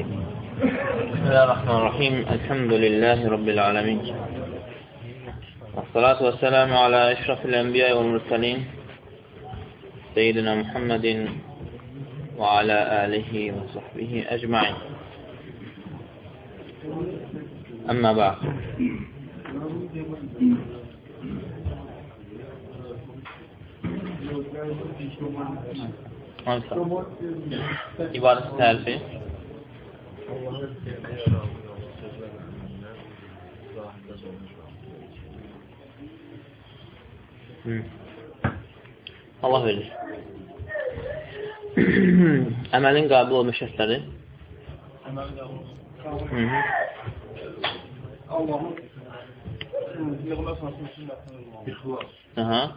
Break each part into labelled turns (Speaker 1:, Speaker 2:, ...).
Speaker 1: بسم الله الرحمن الرحيم. الحمد لله رب العالمين. والصلاة والسلام على أشرف الأنبياء والمرسلين سيدنا محمد وعلى آله وصحبه أجمعين. أما بعد. Hansı? İbadet tarifi. Hı. Allah verir. Əməlin qəbul olma şərtləri. Əməlin qəbul olma. Allahın Aha.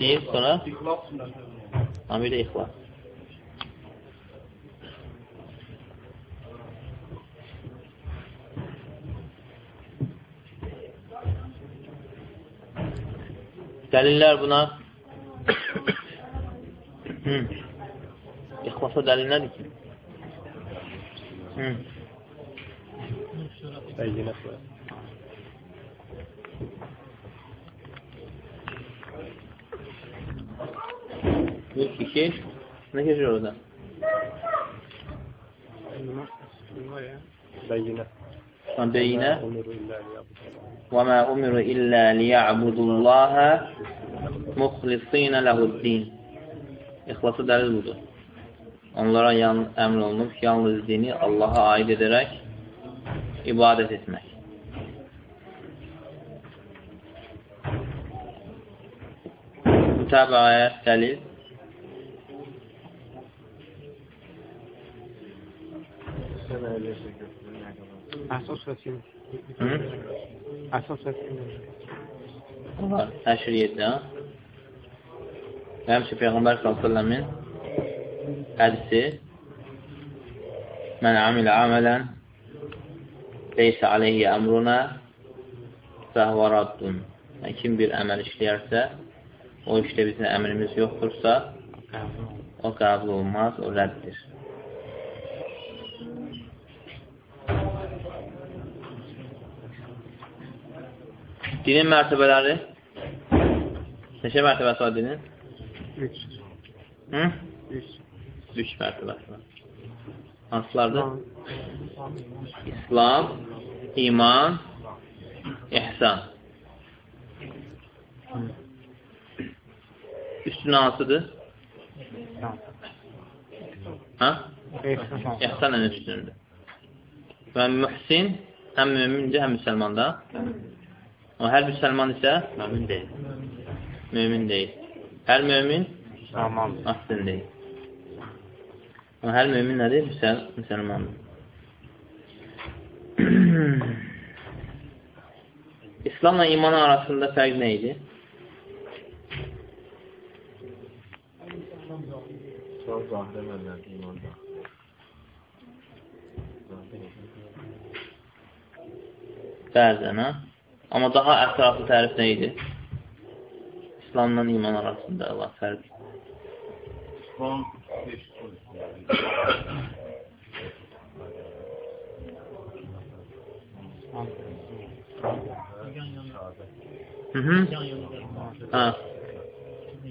Speaker 1: Deyir sonra? İxlas sünnəti. Amir ixlas. Dəlillər buna İxlasa dəlil nədir ki? Hı. Bəyyinə Yok iki. Ne geçiyor orada? Beyine. Beyine. وَمَا أُمِرُوا إِلَّا لِيَعْبُدُوا اللّٰهَ مُخْلِصِينَ لَهُ الدِّينَ İxlası dəlil budur. Onlara yan, əmr olunub ki, yalnız dini Allaha aid edərək ibadət etmək. Mütabəyə dəlil Əsas vəsilə. 7, Həmçə Peyğəmbər s.ə.v-in hədisi Mən amilə amələn leysə aleyhi əmruna fəhvə raddun. Kim bir əməl işləyərsə, o işdə bizim əmrimiz yoxdursa, o qəbul olmaz, o rəddir. Dinin mərtəbələri Neçə mərtəbəsi var dinin? Üç. Hı? Üç. Üç mərtəbəsi var. Hansılardır? İslam, iman, ihsan. Üstün hansıdır? Ha? İhsan ən üstündür. Və mühsin həm mümincə, həm müsəlmanda. O hər müsəlman isə mömin deyil. Mömin deyil. Hər mömin müsəlman deyil. O hər mömin nədir? Müsəl müsəlmandır. İslamla iman arasında fərq nə idi? Bəzən, ha? Amma daha ətraflı tərif nə idi? İslamla iman arasında Allah fərq. İslam Hı hı. Ha.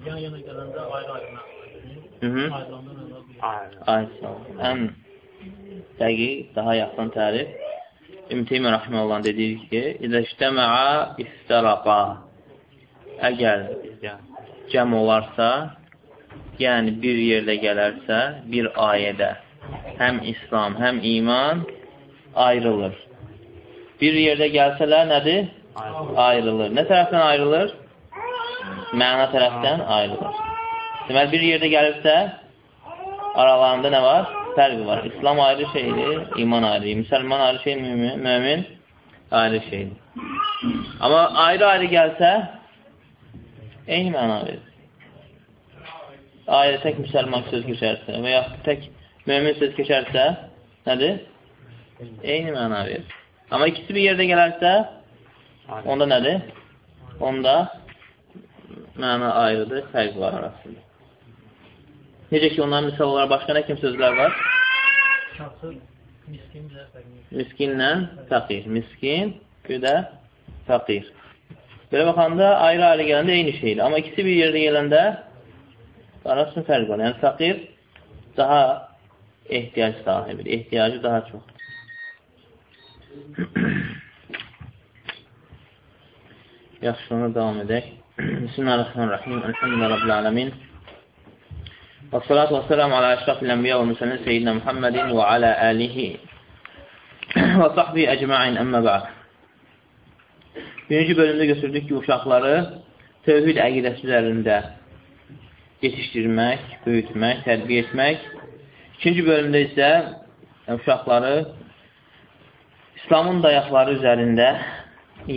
Speaker 1: Yan yana gələndə ayrı-ayrı hı. Ayrı. Ən dəqiq, daha yaxın tərif İbn Teymiyyə Rahiməllah dediyi ki, İzəştəməə iftəraqa Əgər cəm olarsa, yəni bir yerdə gələrsə, bir ayədə həm İslam, həm iman ayrılır. Bir yerdə gəlsələr nədir? Ayrılır. Nə tərəfdən ayrılır? Məna tərəfdən ayrılır. Deməli, bir yerdə gəlirsə, aralarında nə var? Fərqi var. İslam ayrı şeydir, iman ayrı. Müsəlman ayrı şey, mümin, mümin ayrı şeydir. Amma ayrı-ayrı gəlsə, eyni məna verir. Ayrı tək müsəlman söz keçərsə və yaxud tək mümin söz keçərsə, nədir? Eyni məna verir. Amma ikisi bir yerdə gələrsə, onda nədir? Onda məna ayrıdır, fərq var arasında. Necə ki, onların misal olaraq başqa nə kim sözlər var? Miskinlə fəqir. Miskin, bir də fəqir. Belə baxanda ayrı-ayrı gələndə eyni şeydir. Amma ikisi bir yerdə gələndə arasında fərq var. Yəni fəqir daha ehtiyac sahibidir. Ehtiyacı daha çoxdur. Yaxşı, sonra davam edək. Bismillahirrahmanirrahim. Elhamdülillah Rabbil alemin. Əşrafil ənbiya və müsəlin seyyidina Muhammedin və alə əlihi və sahbi əcma'in əmmə bə'd. Birinci bölümdə götürdük ki, uşaqları tövhid əqidəsi üzərində yetişdirmək, böyütmək, tərbiyə etmək. İkinci bölümdə isə uşaqları İslamın dayaqları üzərində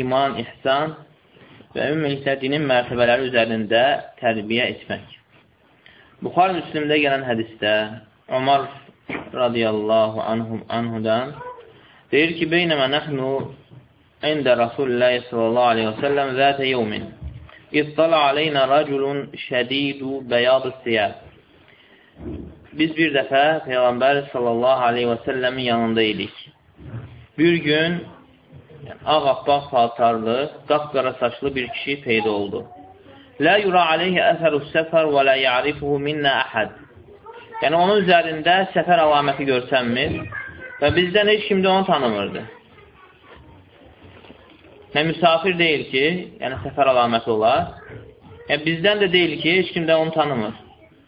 Speaker 1: iman, ihsan və ümumiliklə dinin mərtəbələri üzərində tərbiyə etmək. Buxar Müslimdə gələn hədisdə Ömər radiyallahu anhum, anhudan deyir ki, Beynəmə nəxnu əndə Rasulullah sallallahu aleyhi və səlləm zətə yevmin İttala aleynə raculun şədidu bəyadı siyər Biz bir dəfə Peyğəmbər sallallahu aleyhi və səlləmin yanında idik. Bir gün ağappaq paltarlı, qapqara saçlı bir kişi peyda oldu. Lə yura aleyhi əsərus səfər və lə ya'rifuhu minnə əhəd. Yəni, onun üzərində səfər əlaməti görsənmir və bizdən heç kimdə onu tanımırdı. Nə müsafir deyil ki, yəni səfər əlaməti olar. Yəni, bizdən də deyil ki, heç kimdə onu tanımır.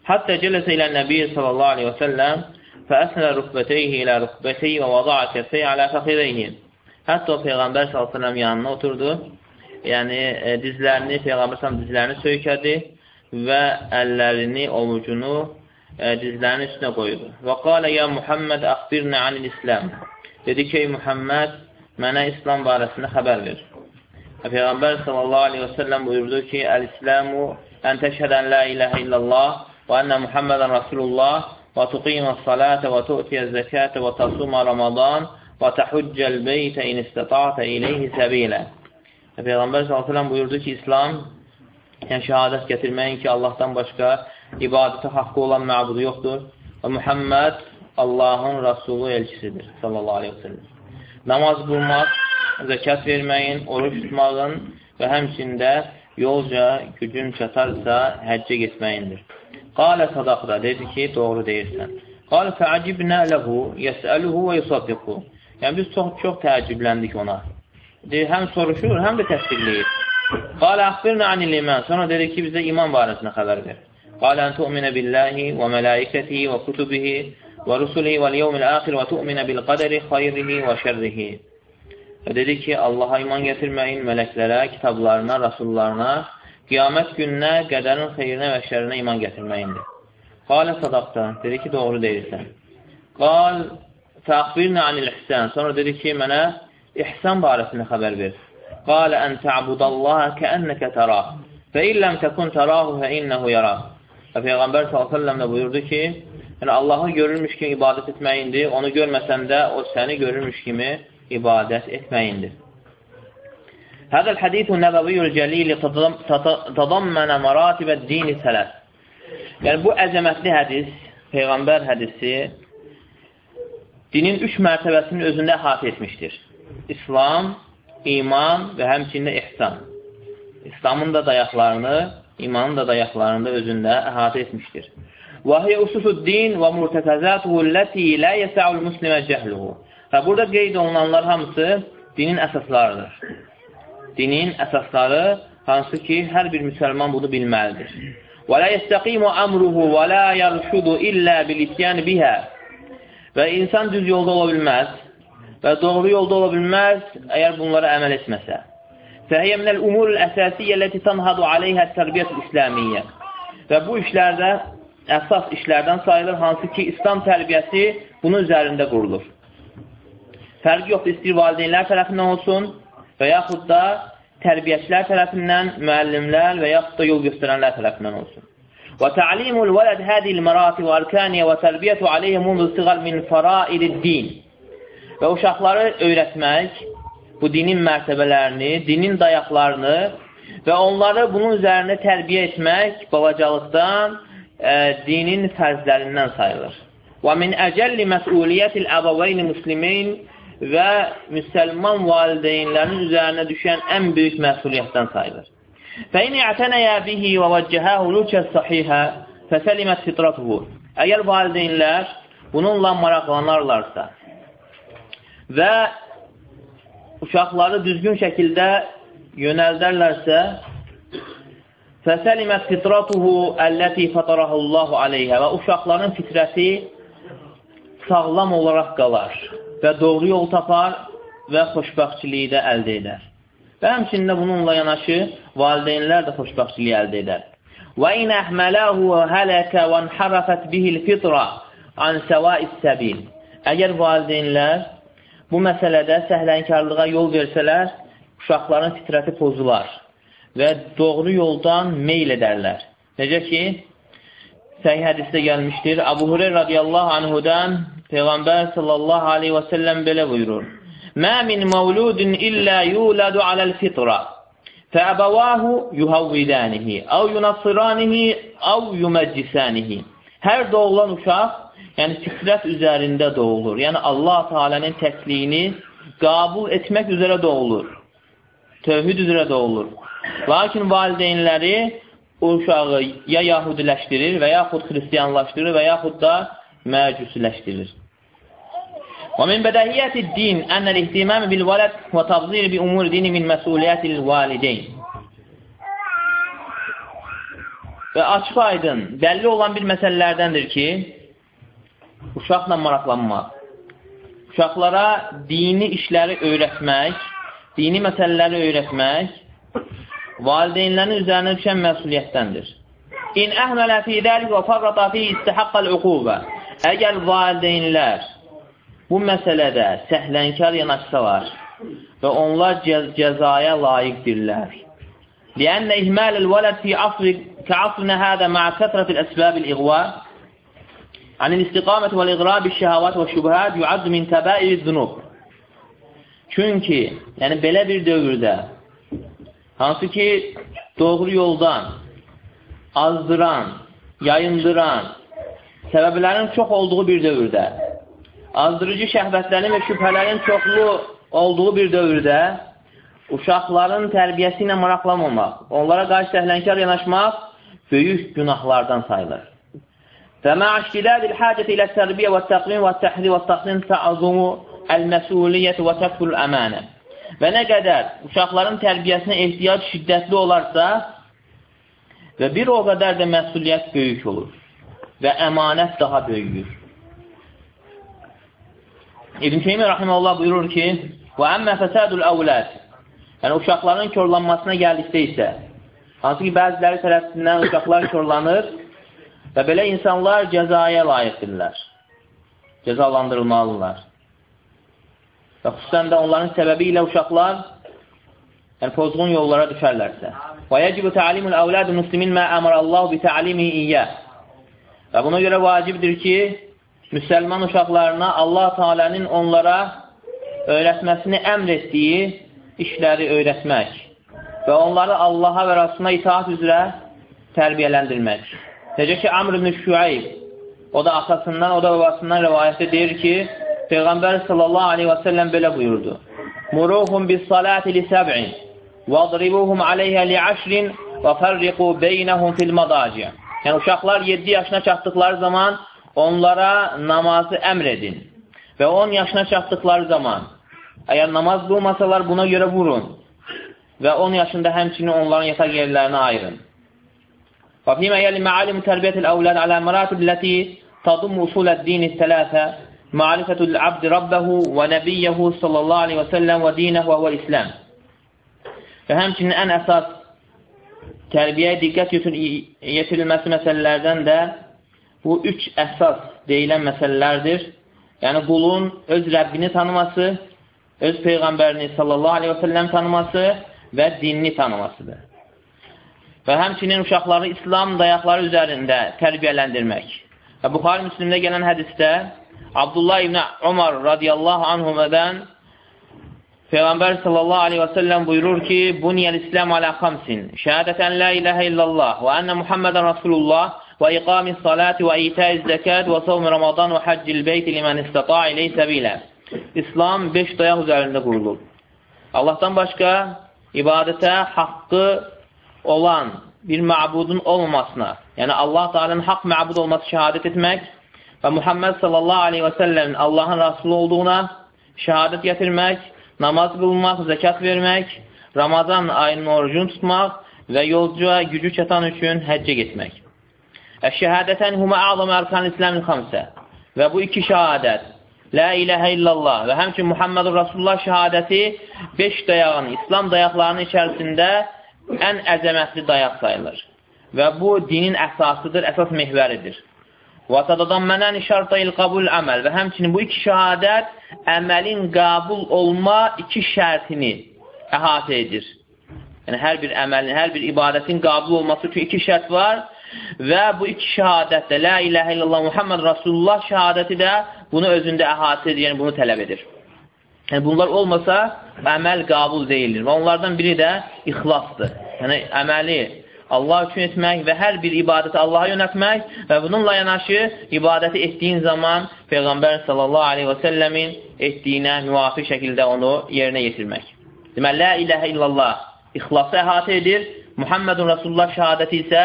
Speaker 1: Hətta cələsə ilə Nəbiyyə sallallahu aleyhi və səlləm fəəsnə rüqbəteyhi ilə rüqbəteyhi və vada'a kəfəyi alə fəxireyhi. Hətta o Peyğəmbər sallallahu aleyhi və səlləm yanına oturdu yəni e, dizlərini, Peyğəmbər səhəm dizlərini söykədi və əllərini, ovucunu e, dizlərinin üstünə qoydu. Və qalə, ya Muhammed, əxbirnə anil İslam. Dedi ki, Muhammed, mənə İslam barəsində xəbər ver. Peyğəmbər sallallahu aleyhi və səlləm buyurdu ki, Əl-İslamu ən təşhədən la iləhə illallah və ənə Muhammedən Rasulullah və tuqimə salətə və tu'tiyə zəkətə və tasuma Ramadan və təhuccəl beytə in istata'tə iləyhi səbilə. Peyğəmbər s.ə.v buyurdu ki, İslam, yəni şəhadət gətirməyin ki, Allahdan başqa ibadətə haqqı olan məbudu yoxdur və Muhammed Allahın Rasulü elçisidir, sallallahu aleyhi və səlləm. Namaz qılmaq, zəkat verməyin, oruç tutmağın və həmçində yolca gücün çatarsa həccə getməyindir. Qalə sadaqda, dedi ki, doğru deyirsən. Qalə fəacibnə ləhu, yəsəluhu və yusaddiqu. Yəni, biz çox, çox təəccübləndik ona deyir, həm soruşur, həm də təsdiqləyir. Qalə əxbirnə anil iman. Sonra dedi ki, bizə iman barəsində xəbər ver. Qalə ən tu'minə billahi və mələikətihi və kutubihi və rusulihi və liyevmil əxir və tu'minə bil qədəri xayrihi və şərrihi. Və dedi ki, Allaha iman gətirməyin, mələklərə, kitablarına, rasullarına, qiyamət gününə, qədərin xeyrinə və şərinə iman gətirməyindir. Qalə sadaqda, dedi ki, doğru deyirsən. Qal, fəxbirnə anil ihsən. Sonra dedi ki, mənə ihsan barəsində xəbər ver. Qalə ən tə'budallaha kəənnəkə tərah. Fə illəm təkun tərahu fə innəhu yarah. Və Peyğəmbər s.ə.v də buyurdu ki, yəni Allahı görürmüş kimi ibadət etməyindir, onu görməsən də o səni görürmüş kimi ibadət etməyindir. Həzəl hədithu nəbəviyyül cəlili tadammənə məratibə dini sələf. Yəni, bu əzəmətli hədis, Peyğəmbər hədisi, dinin üç mərtəbəsini özündə əhatə etmişdir. İslam, iman və həmçində ihsan. İslamın da dayaqlarını, imanın da dayaqlarını da özündə əhatə etmişdir. Hiyə ususuddin və murtəkəzatuhu ləti lə yəsəul muslimə cəhluhu. Və burada qeyd olunanlar hamısı dinin əsaslarıdır. Dinin əsasları hansı ki, hər bir müsəlman bunu bilməlidir. Və lə yəstəqimu əmruhu və lə yarşudu illə bil isyan bihə. Və insan düz yolda ola bilməz və doğru yolda ola bilməz, əgər bunlara əməl etməsə. Fəhiyyə minəl umurul əsasiyyə ləti tanhadu aleyhə tərbiyyət İslamiyyə. Və bu işlərdə əsas işlərdən sayılır, hansı ki, İslam tərbiyəsi bunun üzərində qurulur. Fərqi yoxdur, istəyir valideynlər tərəfindən olsun və yaxud da tərbiyəçilər tərəfindən, müəllimlər və yaxud da yol göstərənlər tərəfindən olsun. Hədil mərati və arkaniyə və tərbiyyətu aleyhə mundu siğal min fəraidid din və uşaqları öyrətmək, bu dinin mərtəbələrini, dinin dayaqlarını və onları bunun üzərində tərbiyə etmək balacalıqdan ə, e, dinin fərzlərindən sayılır. Və min əcəlli məsuliyyətil əbəveyni muslimin və müsəlman valideynlərin üzərinə düşən ən böyük məsuliyyətdən sayılır. Fəin i'tənəyə bihi və vəccəhəhu lükəs sahihə fəsəlimət fitratuhu. Əgər valideynlər bununla maraqlanarlarsa və uşaqları düzgün şəkildə yönəldərlərsə, fəsəlimət fitratuhu əlləti fatarahullahu aleyhə və uşaqların fitrəti sağlam olaraq qalar və doğru yol tapar və xoşbəxtçiliyi də əldə edər. Və həmçində bununla yanaşı valideynlər də xoşbəxtçiliyi əldə edər. Və in əhmələhu hələkə və enharafət bihil fitra an səvais səbil. Əgər valideynlər bu məsələdə səhlənkarlığa yol versələr, uşaqların fitrəti pozular və doğru yoldan meyl edərlər. Necə ki, səhih hədisdə gəlmişdir. Abu Hureyr radiyallahu anhudan Peyğəmbər sallallahu aleyhi və səlləm belə buyurur. Mə min məvludun illə yuladu aləl fitra fəəbəvahu yuhavvidənihi əv yunassiranihi əv yuməccisənihi Hər doğulan uşaq, yəni fitrət üzərində doğulur. Yəni Allah Teala'nın təkliyini qəbul etmək üzrə doğulur. Tövhid üzrə doğulur. Lakin valideynləri o uşağı ya yahudiləşdirir və yaxud xristiyanlaşdırır və yaxud da məcusiləşdirir. ومن بداهيات الدين أن الاهتمام بالولد وتفضيل بأمور الدين من مسؤوليات الوالدين Və açıq aydın, bəlli olan bir məsələlərdəndir ki, uşaqla maraqlanmaq, uşaqlara dini işləri öyrətmək, dini məsələləri öyrətmək valideynlərin üzərinə düşən məsuliyyətdəndir. İn əhmələ fi dəlik və farrata fi istihaqqəl uquvvə. Əgər valideynlər bu məsələdə səhlənkar yanaşsalar və onlar cəz cəzaya layiqdirlər. Liənnə ihməlil vələd fi asri kə asrinə hədə mə kətrətil əsbəbil iğvə عن الاستقامة والإغراء بالشهوات والشبهات يعد من كبائر الذنوب. Çünki, yəni belə bir dövrdə Hansı ki, doğru yoldan azdıran, yayındıran səbəblərin çox olduğu bir dövrdə, azdırıcı şəhvətlərin və şübhələrin çoxlu olduğu bir dövrdə uşaqların tərbiyəsi ilə maraqlanmamaq, onlara qarşı səhlənkar yanaşmaq böyük günahlardan sayılır. فمع اشتداد الحاجة إلى التربية والتقويم والتحذير والتحسين تعظم المسؤولية وتكفل الأمانة Və nə qədər uşaqların tərbiyəsinə ehtiyac şiddətli olarsa və bir o qədər də məsuliyyət böyük olur və əmanət daha böyüyür. İbn Teymiyyə rahimehullah buyurur ki: "Və əmmə fəsadul əvlad" Yəni uşaqların korlanmasına gəldikdə isə, hansı ki bəziləri tərəfindən uşaqlar korlanır və belə insanlar cəzaya layiqdirlər. Cəzalandırılmalıdırlar. Və xüsusən də onların səbəbi ilə uşaqlar yəni, pozğun yollara düşərlərsə. Və yəcibu təalimul əvladu muslimin mə əmrəllahu bi təalimihi iyyə. Və buna görə vacibdir ki, müsəlman uşaqlarına Allah Teala'nın onlara öyrətməsini əmr etdiyi işləri öyrətmək və onları Allaha və Rasuluna itaat üzrə tərbiyələndirmək. Necə ki, Amr ibn Şüayb o da atasından, o da babasından rəvayətdə deyir ki, Peyğəmbər sallallahu aleyhi və səlləm belə buyurdu. Muruhum bis salati li səb'in və adribuhum aleyhə li əşrin və fərriqu beynəhum fil madaci. Yəni, uşaqlar 7 yaşına çatdıqları zaman onlara namazı əmr edin. Və 10 yaşına çatdıqları zaman əgər namaz qılmasalar buna görə vurun. Və 10 yaşında həmçinin onların yataq yerlərini ayırın. Və fīmə yəli məalim tərbiyyətil əvləd alə məratib ləti tadum usuləd dini tələfə marifətul abd rabbəhu və nəbiyyəhu sallallahu aleyhi və səlləm və dinəhu və İslam. Və həmçinin ən əsas tərbiyyəyə diqqət yetirilməsi məsələlərdən də bu üç əsas deyilən məsələlərdir. Yəni, qulun öz Rəbbini tanıması, öz Peyğəmbərini sallallahu aleyhi və səlləm tanıması və dinini tanımasıdır. Və həmçinin uşaqları İslam dayaqları üzərində tərbiyələndirmək. Və Buxari Müslimdə gələn hədisdə Abdullah ibn Umar radiyallahu anhumədən Peyğəmbər sallallahu aleyhi və səlləm buyurur ki, Buniyəl İslam alə xamsin, şəhədətən la iləhə illallah və ənə Muhammedən Rasulullah və iqamis salati və itəiz zəkat və savm ramadan və haccil beyt limən istata iley səbilə. İslam 5 dayaq üzərində qurulur. Allahdan başqa ibadətə haqqı olan bir məbudun olmamasına, yəni Allah Teala'nın haqq məbud olması şəhadət etmək və Muhammed sallallahu aleyhi və səlləmin Allahın Rasulü olduğuna şəhadət gətirmək, namaz qılmaq, zəkat vermək, Ramazan ayının orucunu tutmaq və yolcuya gücü çatan üçün həccə getmək. Əş-şəhadətən humə əzəm ərkan İsləmin xamsə və bu iki şəhadət La iləhə illallah və həmçin Muhammedur Rasulullah şəhadəti 5 dayağın, İslam dayaqlarının içərisində ən əzəmətli dayaq sayılır. Və bu dinin əsasıdır, əsas mehvəridir. Və tadadan mənən şərtayil qabul əməl və həmçinin bu iki şəhadət əməlin qabul olma iki şərtini əhatə edir. Yəni, hər bir əməlin, hər bir ibadətin qabul olması üçün iki şərt var və bu iki şəhadət də, Lə iləhə illallah Muhammed Rasulullah şəhadəti də bunu özündə əhatə edir, yəni bunu tələb edir. Yəni, bunlar olmasa, əməl qabul deyilir və onlardan biri də ixlasdır. Yəni, əməli Allah üçün etmək və hər bir ibadəti Allaha yönətmək və bununla yanaşı ibadəti etdiyin zaman Peyğəmbər sallallahu aleyhi və səlləmin etdiyinə müvafiq şəkildə onu yerinə yetirmək. Deməli, la iləhə illallah ixlası əhatə edir. Muhammedun Rasulullah şəhadəti isə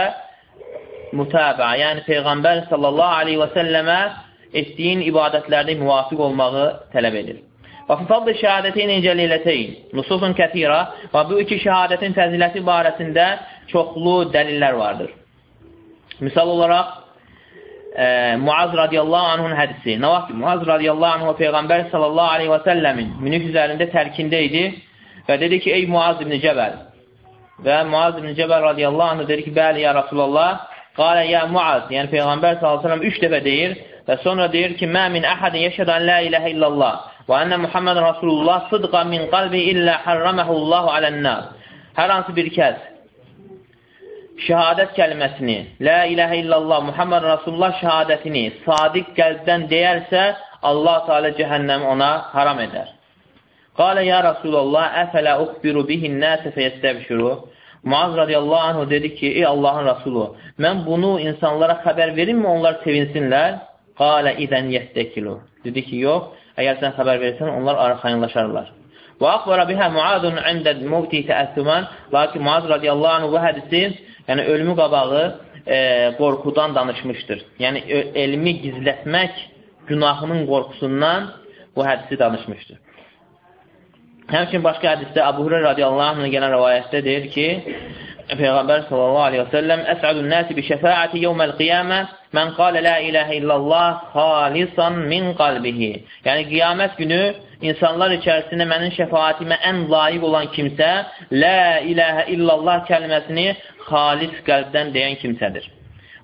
Speaker 1: mütabə, yəni Peyğəmbər sallallahu aleyhi və səlləmə etdiyin ibadətlərdə müvafiq olmağı tələb edir. Və fəfəd şəhadətin incəlilətəyin, nususun kətirə və bu iki şəhadətin fəziləti barəsində çoxlu dəlillər vardır. Misal olaraq, e, Muaz radiyallahu anhun hədisi. Nə vaxt Muaz radiyallahu anhu Peyğəmbər sallallahu aleyhi və səlləmin minik üzərində tərkində idi Və dedi ki, ey Muaz ibn Cəbəl. Və Muaz ibn Cəbəl radiyallahu anh dedi ki, bəli, ya Rasulallah. Qalə, ya Muaz, yəni Peyğəmbər s.ə.v üç dəfə deyir və sonra deyir ki, mə min əhədin yeşədən la iləhə illallah və ənə Muhammed Rasulullah sıdqa min qalbi illə hərraməhullahu alənnəs. Hər hansı bir kəs şəhadət kəlməsini, la iləhə illallah, Muhammed Rasulullah şəhadətini sadiq qəlbdən deyərsə, Allah Teala cəhənnəmi ona haram edər. Qalə ya Rasulallah, əfələ uxbiru bihin nəsə fəyəstəbşuru. Muaz radiyallahu anhu dedi ki, ey Allahın Rasulu, mən bunu insanlara xəbər verimmi, onlar sevinsinlər? Qalə idən yəstəkilu. Dedi ki, yox, əgər sən xəbər verirsən, onlar arxayınlaşarlar. Və axbara bihə Muadun əndə muvti təəssümən, lakin Muaz radiyallahu anhu bu hədisi, yəni ölümü qabağı e, qorxudan danışmışdır. Yəni elmi gizlətmək günahının qorxusundan bu hədisi danışmışdır. Həmçin başqa hədisdə Abu Hurayra radiyallahu anhına gələn rəvayətdə deyir ki, Peyğəmbər sallallahu aleyhi və səlləm Əsədun nəsi bi şəfəəti yevməl qiyamə mən qalə la iləhə illallah xalisan min qalbihi. Yəni, qiyamət günü insanlar içərisində mənim şəfaatimə ən layiq olan kimsə la iləhə illallah kəlməsini xalis qəlbdən deyən kimsədir.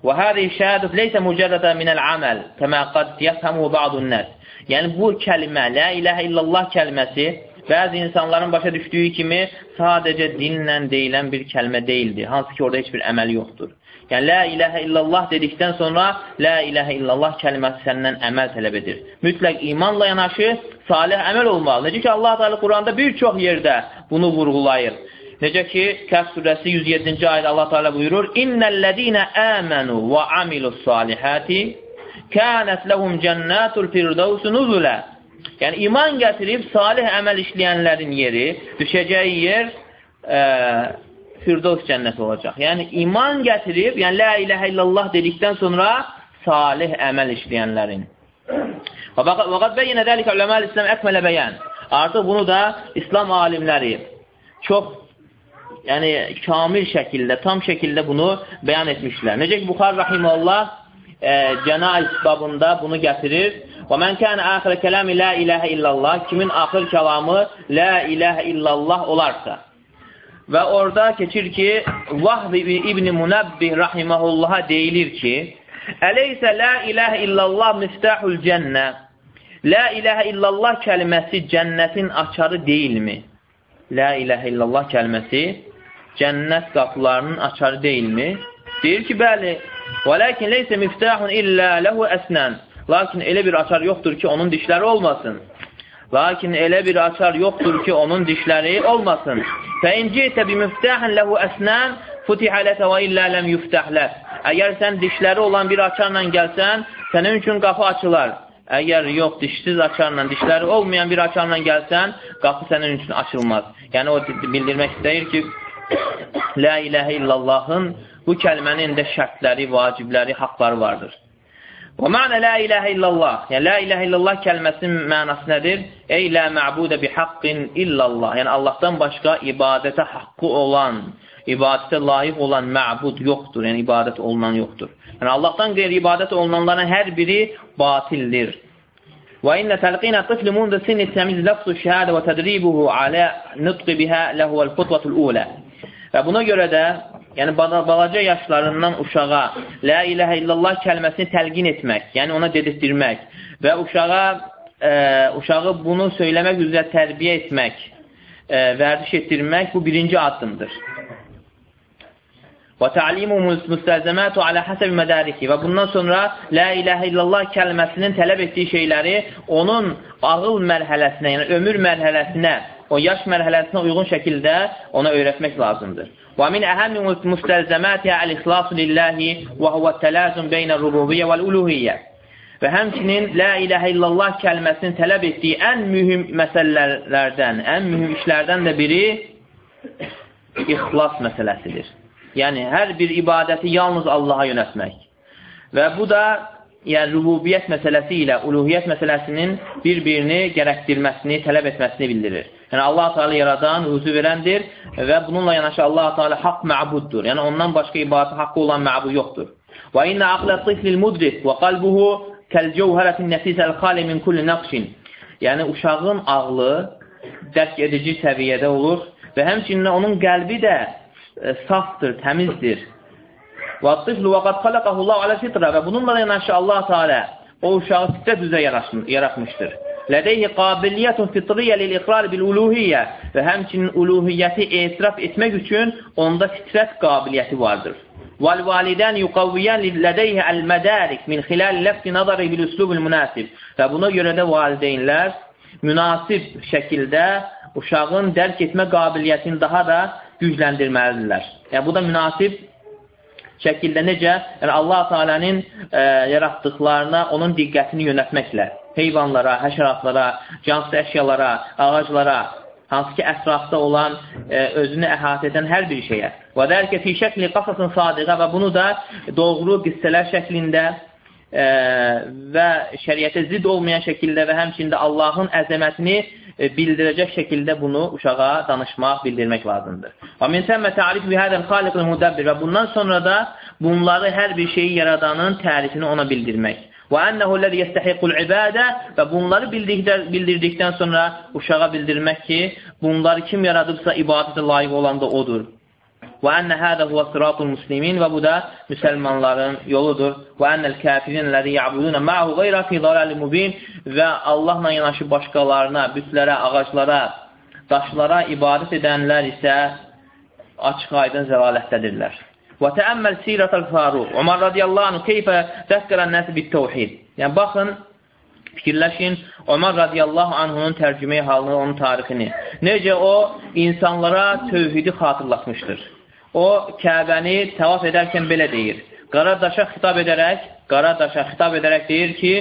Speaker 1: Və hədi şəhədət leysə mücərrədə minəl aməl kəmə qad yəfhəmu ba'dun nəs. Yəni, bu kəlmə, la iləhə illallah kəlməsi Bəzi insanların başa düşdüyü kimi sadəcə dinlə deyilən bir kəlmə deyildir. Hansı ki, orada heç bir əməl yoxdur. Yəni, la iləhə illallah dedikdən sonra la iləhə illallah kəlməsi səndən əməl tələb edir. Mütləq imanla yanaşı salih əməl olmalı. Necə ki, Allah Teala Quranda bir çox yerdə bunu vurğulayır. Necə ki, Kəf surəsi 107-ci ayda Allah Teala buyurur: "İnnellezîne âmenû və amilus salihati kânet lehum cennetul firdevs nuzula." Yəni, iman gətirib salih əməl işləyənlərin yeri, düşəcəyi yer ə, Firdovs cənnəti olacaq. Yəni, iman gətirib, yəni, la iləhə illallah dedikdən sonra salih əməl işləyənlərin. Və qad bəyyənə dəlikə uləməl İslam əkmələ bəyən. Artıq bunu da İslam alimləri çox yəni, kamil şəkildə, tam şəkildə bunu bəyan etmişlər. Necə ki, Buxar Rahimullah e, cənaiz babında bunu gətirir Və mən kənə axirə kələmi la iləhə illallah, kimin axır kəlamı la iləhə illallah olarsa. Və orada keçir ki, Vahb ibn Munabbih rahiməhullaha deyilir ki, Əleysə la iləhə illallah miftahul cənnə. La iləhə illallah kəlməsi cənnətin açarı deyilmi? La iləhə illallah kəlməsi cənnət qapılarının açarı deyilmi? Deyir ki, bəli. Və lakin leysə miftahun illə ləhu əsnən. Lakin elə bir açar yoxdur ki, onun dişləri olmasın. Lakin elə bir açar yoxdur ki, onun dişləri olmasın. Fəincitə bi müftəhin ləhu əsnən futihə ləkə və illə ləm yüftəhlək. Əgər sən dişləri olan bir açarla gəlsən, sənin üçün qapı açılar. Əgər yox, dişsiz açarla, dişləri olmayan bir açarla gəlsən, qapı sənin üçün açılmaz. Yəni, o bildirmək istəyir ki, La iləhə illallahın bu kəlmənin də şərtləri, vacibləri, haqları vardır. Və mənə la iləhə illallah. Yəni, la iləhə illallah kəlməsinin mənası nədir? Ey la mə'budə bi haqqin illallah. Yəni, Allahdan başqa ibadətə haqqı olan, ibadətə layiq olan məbud yoxdur. Yəni, ibadət olunan yoxdur. Yəni, Allahdan qeyri ibadət olunanların hər biri batildir. Və innə təlqinə tifli mundu sinni təmiz ləfzu şəhədə və tədribuhu alə nutqi bihə ləhuvəl xutvatul ulə. Və buna görə də yəni balaca yaşlarından uşağa Lə iləhə illallah kəlməsini təlqin etmək, yəni ona dedirtdirmək və uşağa e, uşağı bunu söyləmək üzrə tərbiyə etmək, e, vərdiş etdirmək bu birinci addımdır. Və təlimu müstəzəmətu alə həsəb mədariki və bundan sonra Lə iləhə illallah kəlməsinin tələb etdiyi şeyləri onun ağıl mərhələsinə, yəni ömür mərhələsinə, o yaş mərhələsinə uyğun şəkildə ona öyrətmək lazımdır. ومن أهم مستلزماتها الإخلاص لله وهو التلازم بين الرububiyyə və uluhiyyə. Və həmçinin La iləhə illallah kəlməsini tələb etdiyi ən mühüm məsələlərdən, ən mühüm işlərdən də biri ixlas məsələsidir. Yəni, hər bir ibadəti yalnız Allaha yönətmək. Və bu da yəni rububiyyət məsələsi ilə uluhiyyət məsələsinin bir-birini gərəkdirməsini, tələb etməsini bildirir. Yəni Allah Teala yaradan, ruzu verəndir və bununla yanaşı Allah Teala haqq məbuddur. Yəni ondan başqa ibadət haqqı olan məbud yoxdur. Və inna aqla tiflil mudrik və qalbuhu kəlcəvhərətin nəfisəl xali min kulli naqşin. Yəni uşağın ağlı dərk edici səviyyədə olur və həmçinin onun qəlbi də e, safdır, təmizdir. Və tiflu və qad xalaqahullahu alə fitrə və bununla yanaşı Allah Teala o uşağı fitrət üzrə yaratmışdır. Lədeyhi qabiliyyətun fitriyyə lil-iqrar bil-uluhiyyə və həmçinin uluhiyyəti etiraf etmək üçün onda fitrət qabiliyyəti vardır. Vəl-validən yuqavviyyən lədeyhi əl-mədərik min xilal ləfti nazari bil-üslubul münasib və buna görə də valideynlər münasib şəkildə uşağın dərk etmə qabiliyyətini daha da gücləndirməlidirlər. Yəni, bu da münasib şəkildə necə? Yəni Allah Taala'nın e, yaratdıqlarına onun diqqətini yönəltməklə, heyvanlara, həşəratlara, cansız əşyalara, ağaclara, hansı ki ətrafda olan, e, özünü əhatə edən hər bir şeyə. Və dəlkə fi şəkli qasasın sadiqə və bunu da doğru qissələr şəklində e, və şəriətə zid olmayan şəkildə və həmçində Allahın əzəmətini E, bildirəcək şəkildə bunu uşağa danışmaq, bildirmək lazımdır. Və min səmmə tərif bi hədəl xaliqil müdəbbir və bundan sonra da bunları hər bir şeyi yaradanın tərifini ona bildirmək. Və ənəhu ləzi yəstəhiqul ibadə və bunları bildirdikdən sonra uşağa bildirmək ki, bunları kim yaradıbsa ibadətə layiq olan da odur. Və ənə hədə huvə sıratul muslimin və bu da müsəlmanların yoludur. Və ənəl kəfirin ləzi ya'budunə ma'hu qeyra fi dalalı mubin və Allahla yanaşı başqalarına, bütlərə, ağaclara, daşlara ibadət edənlər isə açıq aydın zəlalətdədirlər. Təəmməl sirətəl Faruq. Umar radiyallahu anh keyfə dəskərən nəsi bit təvhid. Yəni, baxın, fikirləşin, Ömər radiyallahu anhunun tərcüməyi halını, onun tarixini. Necə o, insanlara tövhidi xatırlatmışdır. O, Kəbəni təvaf edərkən belə deyir. Qara daşa xitab edərək, qara daşa xitab edərək deyir ki,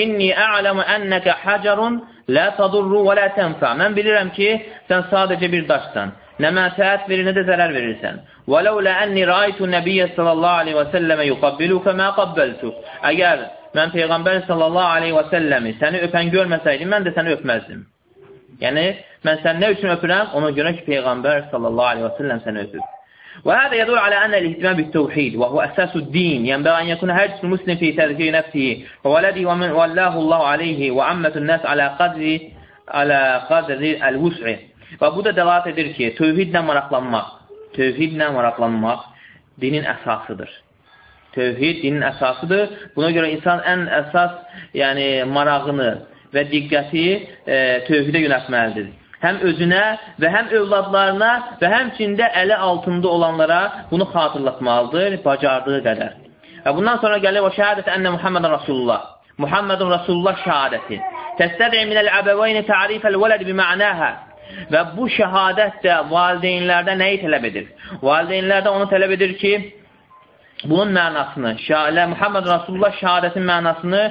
Speaker 1: İnni a'lamu ennəkə hacarun la tadurru və la tənfə. Mən bilirəm ki, sən sadəcə bir daşsan. nemaseat verine de zarar verirsen. وَلَوْلَا اَنِّي رَأَيْتُ النَّبِيَّ sallallahu aleyhi ve selleme yukabbiluke ma kabbaltuk. Eğer ben Peygamber sallallahu aleyhi ve sellemi seni öpen görmeseydim ben de seni öpmezdim. Yani ben sen ne için öpürəm? Ona göre ki Peygamber sallallahu aleyhi ve sellem seni öpür. وهذا يدل على أن الاهتمام بالتوحيد وهو أساس الدين ينبغي أن يكون هاجس المسلم في تذكير نفسه وولده ومن ولاه الله عليه وعمة الناس على قدر على قدر الوسع və bu da dəlat edir ki, tövhidlə maraqlanmaq, tövhidlə maraqlanmaq dinin əsasıdır. Tövhid dinin əsasıdır. Buna görə insan ən əsas yəni, marağını və diqqəti e, tövhidə yönətməlidir həm özünə və həm övladlarına və həmçində əli altında olanlara bunu xatırlatmalıdır, bacardığı qədər. Və bundan sonra gəlir o şəhadət ənə Muhammedən Rasulullah. Muhammedun Rasulullah şəhadəti. Təstədi minəl əbəvəyni tərifəl vələd bimənəhə. Və bu şəhadət də valideynlərdə nəyi tələb edir? Valideynlərdə onu tələb edir ki, bunun mənasını, şələ Muhammed Rasulullah şəhadətin mənasını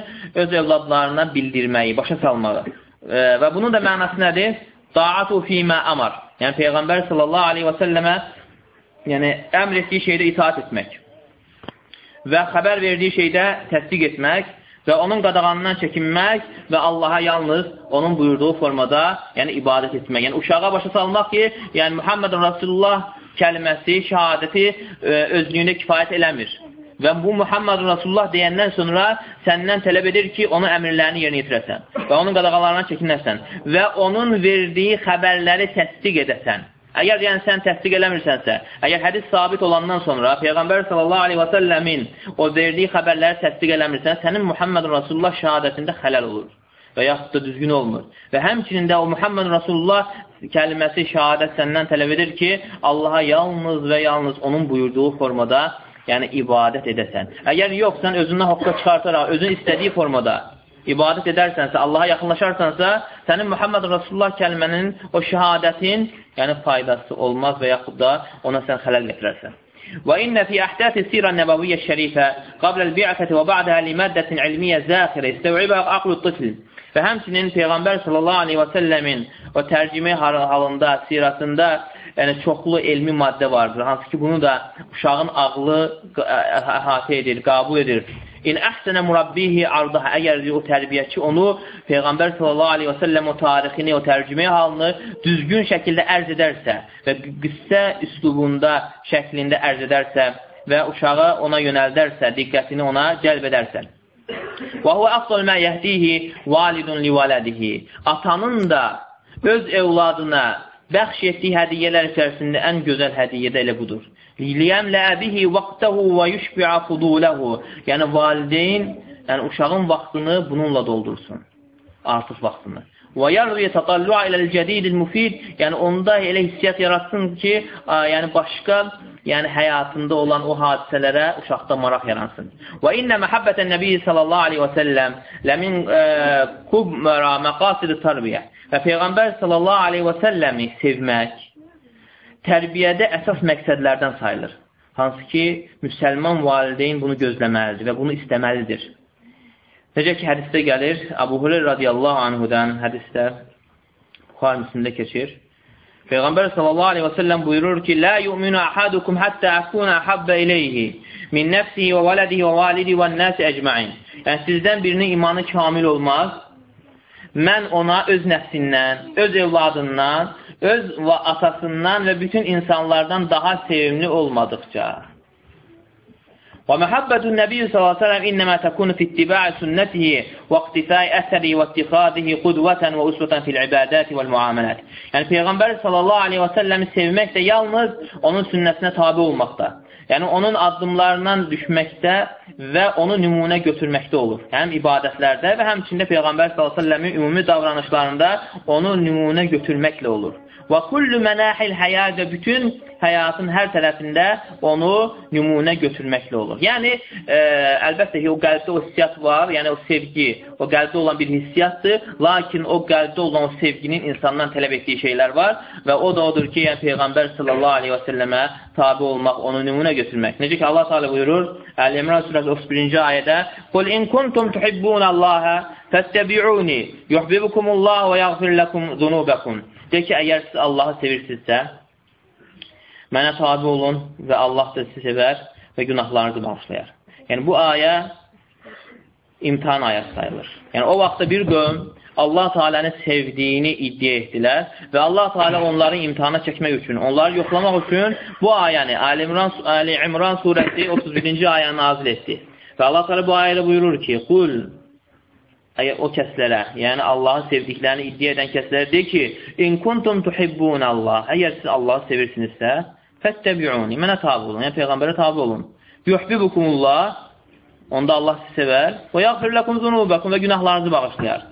Speaker 1: öz övladlarına bildirməyi, başa salmağı. E, və bunun da mənası nədir? Daatu fīmə əmar. Yəni Peyğəmbər sallallahu aleyhi və səlləmə yəni, əmr etdiyi şeydə itaat etmək və xəbər verdiyi şeydə təsdiq etmək və onun qadağanından çəkinmək və Allaha yalnız onun buyurduğu formada, yəni ibadət etmək. Yəni uşağa başa salmaq ki, yəni Muhammed Rasulullah kəlməsi, şəhadəti ə, e, özlüyündə kifayət eləmir. Və bu Muhammed Rasulullah deyəndən sonra səndən tələb edir ki, onun əmrlərini yerinə yetirəsən və onun qadağalarından çəkinəsən və onun verdiyi xəbərləri təsdiq edəsən. Əgər yəni sən təsdiq eləmirsənsə, əgər hədis sabit olandan sonra Peyğəmbər sallallahu aleyhi və səlləmin o verdiyi xəbərləri təsdiq eləmirsən, sənin Muhammed Rasulullah şəhadətində xələl olur və yaxud da düzgün olmur. Və həmçinin də o Muhammed Rasulullah kəlməsi şəhadət səndən tələb edir ki, Allaha yalnız və yalnız onun buyurduğu formada yəni ibadət edəsən. Əgər yox, sən özündən hoqqa çıxartaraq, özün istədiyi formada ibadət edərsənsə, Allaha yaxınlaşarsansa, sənin Muhammed Rasulullah kəlmənin, o şəhadətin, yəni faydası olmaz və yaxud da ona sən xələl gətirərsən. وإن في أحداث السيرة النبوية الشريفة قبل البعثة وبعدها لمادة علمية زاخرة يستوعبها عقل الطفل Və həmçinin Peyğəmbər sallallahu aleyhi və səlləmin o tərcümə halında, sirasında yəni çoxlu elmi maddə vardır. Hansı ki, bunu da uşağın ağlı əhatə edir, qəbul edir. İn əhsənə murabbihi ardaha, əgər o tərbiyəçi onu Peyğəmbər sallallahu aleyhi və səlləm o tarixini, o tərcümə halını düzgün şəkildə ərz edərsə və qıssə üslubunda, şəklində ərz edərsə və uşağı ona yönəldərsə, diqqətini ona cəlb edərsə. Və huvə əfdal mə yəhdihi validun li vələdihi. Atanın da öz evladına bəxş etdiyi hədiyyələr içərisində ən gözəl hədiyyə də elə budur. Liyəmlə əbihi vaxtəhu və yüşbi'a fuduləhu. Yəni, valideyn yəni, uşağın vaxtını bununla doldursun. Artıq vaxtını. Və yarıya tətallu'a iləl cədidil mufid. Yəni, onda elə hissiyyat yaratsın ki, yəni başqa yəni həyatında olan o hadisələrə uşaqda maraq yaransın. Və innə məhəbbətən Nəbi sallallahu aleyhi və səlləm ləmin e, kubməra məqasid-i tərbiyə. Və Peyğəmbər sallallahu aleyhi və səlləmi sevmək tərbiyədə əsas məqsədlərdən sayılır. Hansı ki, müsəlman valideyn bunu gözləməlidir və bunu istəməlidir. Necə ki, hədisdə gəlir, Abu Hureyr radiyallahu anhudan hədisdə Buxar müslümdə keçir. Peyğəmbər sallallahu aleyhi və səlləm buyurur ki, Lə yu'minu ahadukum həttə əkunə həbbə iləyhi min nəfsihi və vələdihi və validi və nəsi əcməin. Yəni, sizdən birinin imanı kamil olmaz mən ona öz nəfsindən, öz evladından, öz və atasından və bütün insanlardan daha sevimli olmadıkca. Və məhəbbətun nəbiyyə sallallahu əleyhi və səlləm innəmə təkunu fi ittiba'i sünnətihi və iqtifai əsəri və ittihadihi qudvatan və usvatan fil ibadat və muamalat. Yəni peyğəmbər sallallahu əleyhi və səlləmi sevmək də yalnız onun sünnəsinə tabe olmaqda Yəni onun addımlarından düşməkdə və onu nümunə götürməkdə olur. Həm ibadətlərdə və həmçində Peyğəmbər səlləmin ümumi davranışlarında onu nümunə götürməklə olur. Və kullu mənahil həyat və bütün həyatın hər tərəfində onu nümunə götürməklə olur. Yəni, e, əlbəttə ki, o qəlbdə o hissiyyat var, yəni o sevgi, o qəlbdə olan bir hissiyatdır, lakin o qəlbdə olan o sevginin insandan tələb etdiyi şeylər var və o da odur ki, yəni Peyğəmbər sallallahu aleyhi və səlləmə tabi olmaq, onu nümunə götürmək. Necə ki, Allah Teala buyurur, Əl-İmran surəsi 31-ci ayədə Qul in kuntum tuhibbunəllaha fəttəbi'uni yuhbibukumullah və yəğfir ləkum zunubəkum De ki, əgər siz Allahı sevirsinizsə, mənə tabi olun və Allah da sizi sevər və günahlarınızı bağışlayar. Yəni, bu ayə imtihan ayəsi sayılır. Yəni, o vaxtda bir qövm Allah Teala'nı sevdiyini iddia etdilər və Allah Teala onları imtihana çəkmək üçün, onları yoxlamaq üçün bu ayəni Ali İmran, Ali İmran surəsi 31-ci ayəni nazil etdi. Və Allah Teala bu ayədə buyurur ki, Qul əgər o kəslərə, yəni Allahı sevdiklərini iddia edən kəslərə deyir ki, in kuntum tuhibbun Allah, əgər siz Allahı sevirsinizsə, fəttəbi'uni, mənə tabi olun, yəni Peyğəmbərə tabi olun. Yuhbibukumullah, onda Allah sizi sevər, və yaxfir ləkum zunubəkum və günahlarınızı bağışlayar.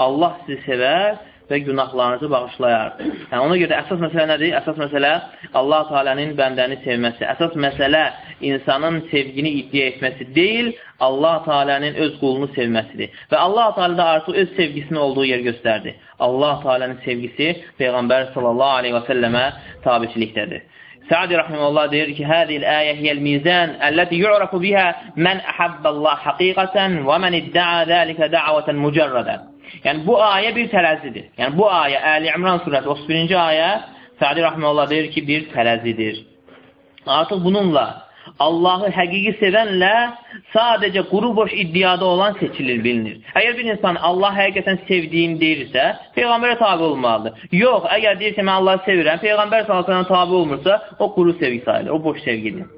Speaker 1: Allah sizi sevər və günahlarınızı bağışlayar. Yəni, ona görə əsas məsələ nədir? Əsas məsələ Allah Teala'nın bəndəni sevməsi. Əsas məsələ insanın sevgini iddia etməsi deyil, Allah Teala'nın öz qulunu sevməsidir. Və Allah Teala da artıq öz sevgisini olduğu yer göstərdi. Allah Teala'nın sevgisi Peyğəmbər sallallahu aleyhi və səlləmə tabiçilikdədir. Sa'di rahimehullah deyir ki, "Hadihi'l ayə hiyəl mizan allati yu'rafu biha men ahabballah haqiqatan və men idda'a zalika da'vatan mujarradan." Yəni bu ayə bir tərəzidir. Yəni bu ayə Əli İmran surəsi 31-ci ayə Sa'di rahimehullah deyir ki, bir tərəzidir. Artıq bununla Allahı həqiqi sevənlə sadəcə quru boş iddiada olan seçilir, bilinir. Əgər bir insan Allah həqiqətən sevdiyim deyirsə, Peyğəmbərə tabi olmalıdır. Yox, əgər deyirsə, mən Allahı sevirəm, Peyğəmbər sallallahu tabi olmursa, o quru sevgi sayılır, o boş sevgidir.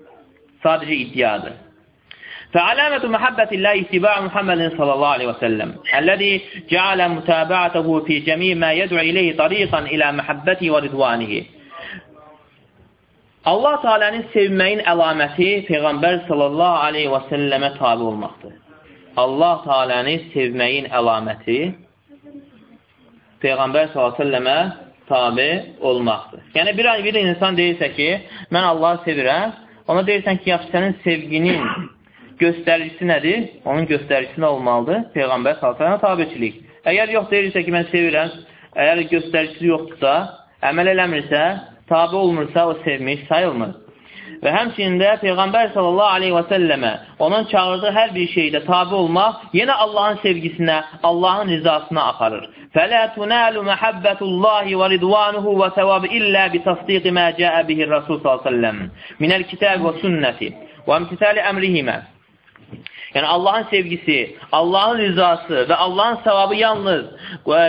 Speaker 1: Sadəcə iddiadır. فعلامة محبة الله اتباع محمد صلى الله عليه وسلم الذي جعل متابعته في جميع ما يدعو إليه طريقا إلى محبته ورضوانه Allah Teala'nın sevməyin əlaməti Peyğəmbər sallallahu aleyhi və səlləmə tabi olmaqdır. Allah Teala'nı sevməyin əlaməti Peyğəmbər sallallahu aleyhi və səlləmə tabi olmaqdır. Yəni, bir, bir insan deyirsə ki, mən Allahı sevirəm, ona deyirsən ki, yaxşı, sənin sevginin göstəricisi nədir? Onun göstəricisi nə olmalıdır? Peyğəmbər sallallahu tabiçilik. Əgər yox deyirsə ki, mən sevirəm, əgər göstəricisi yoxdursa, əməl eləmirsə, tabi olmursa, o sevmiş sayılmır. Və həmçində Peyğəmbər sallallahu aleyhi və səlləmə onun çağırdığı hər bir şeydə tabi olmaq yenə Allahın sevgisinə, Allahın rizasına aparır. Fələ tunəlu məhəbbətullahi və ridvanuhu və səvabı illə bi təsdiqi mə cəə bihi Rasul sallallahu aleyhi və səlləm minəl kitəb və sünnəti və əmkitəli əmrihimə Yəni Allahın sevgisi, Allahın rizası və Allahın savabı yalnız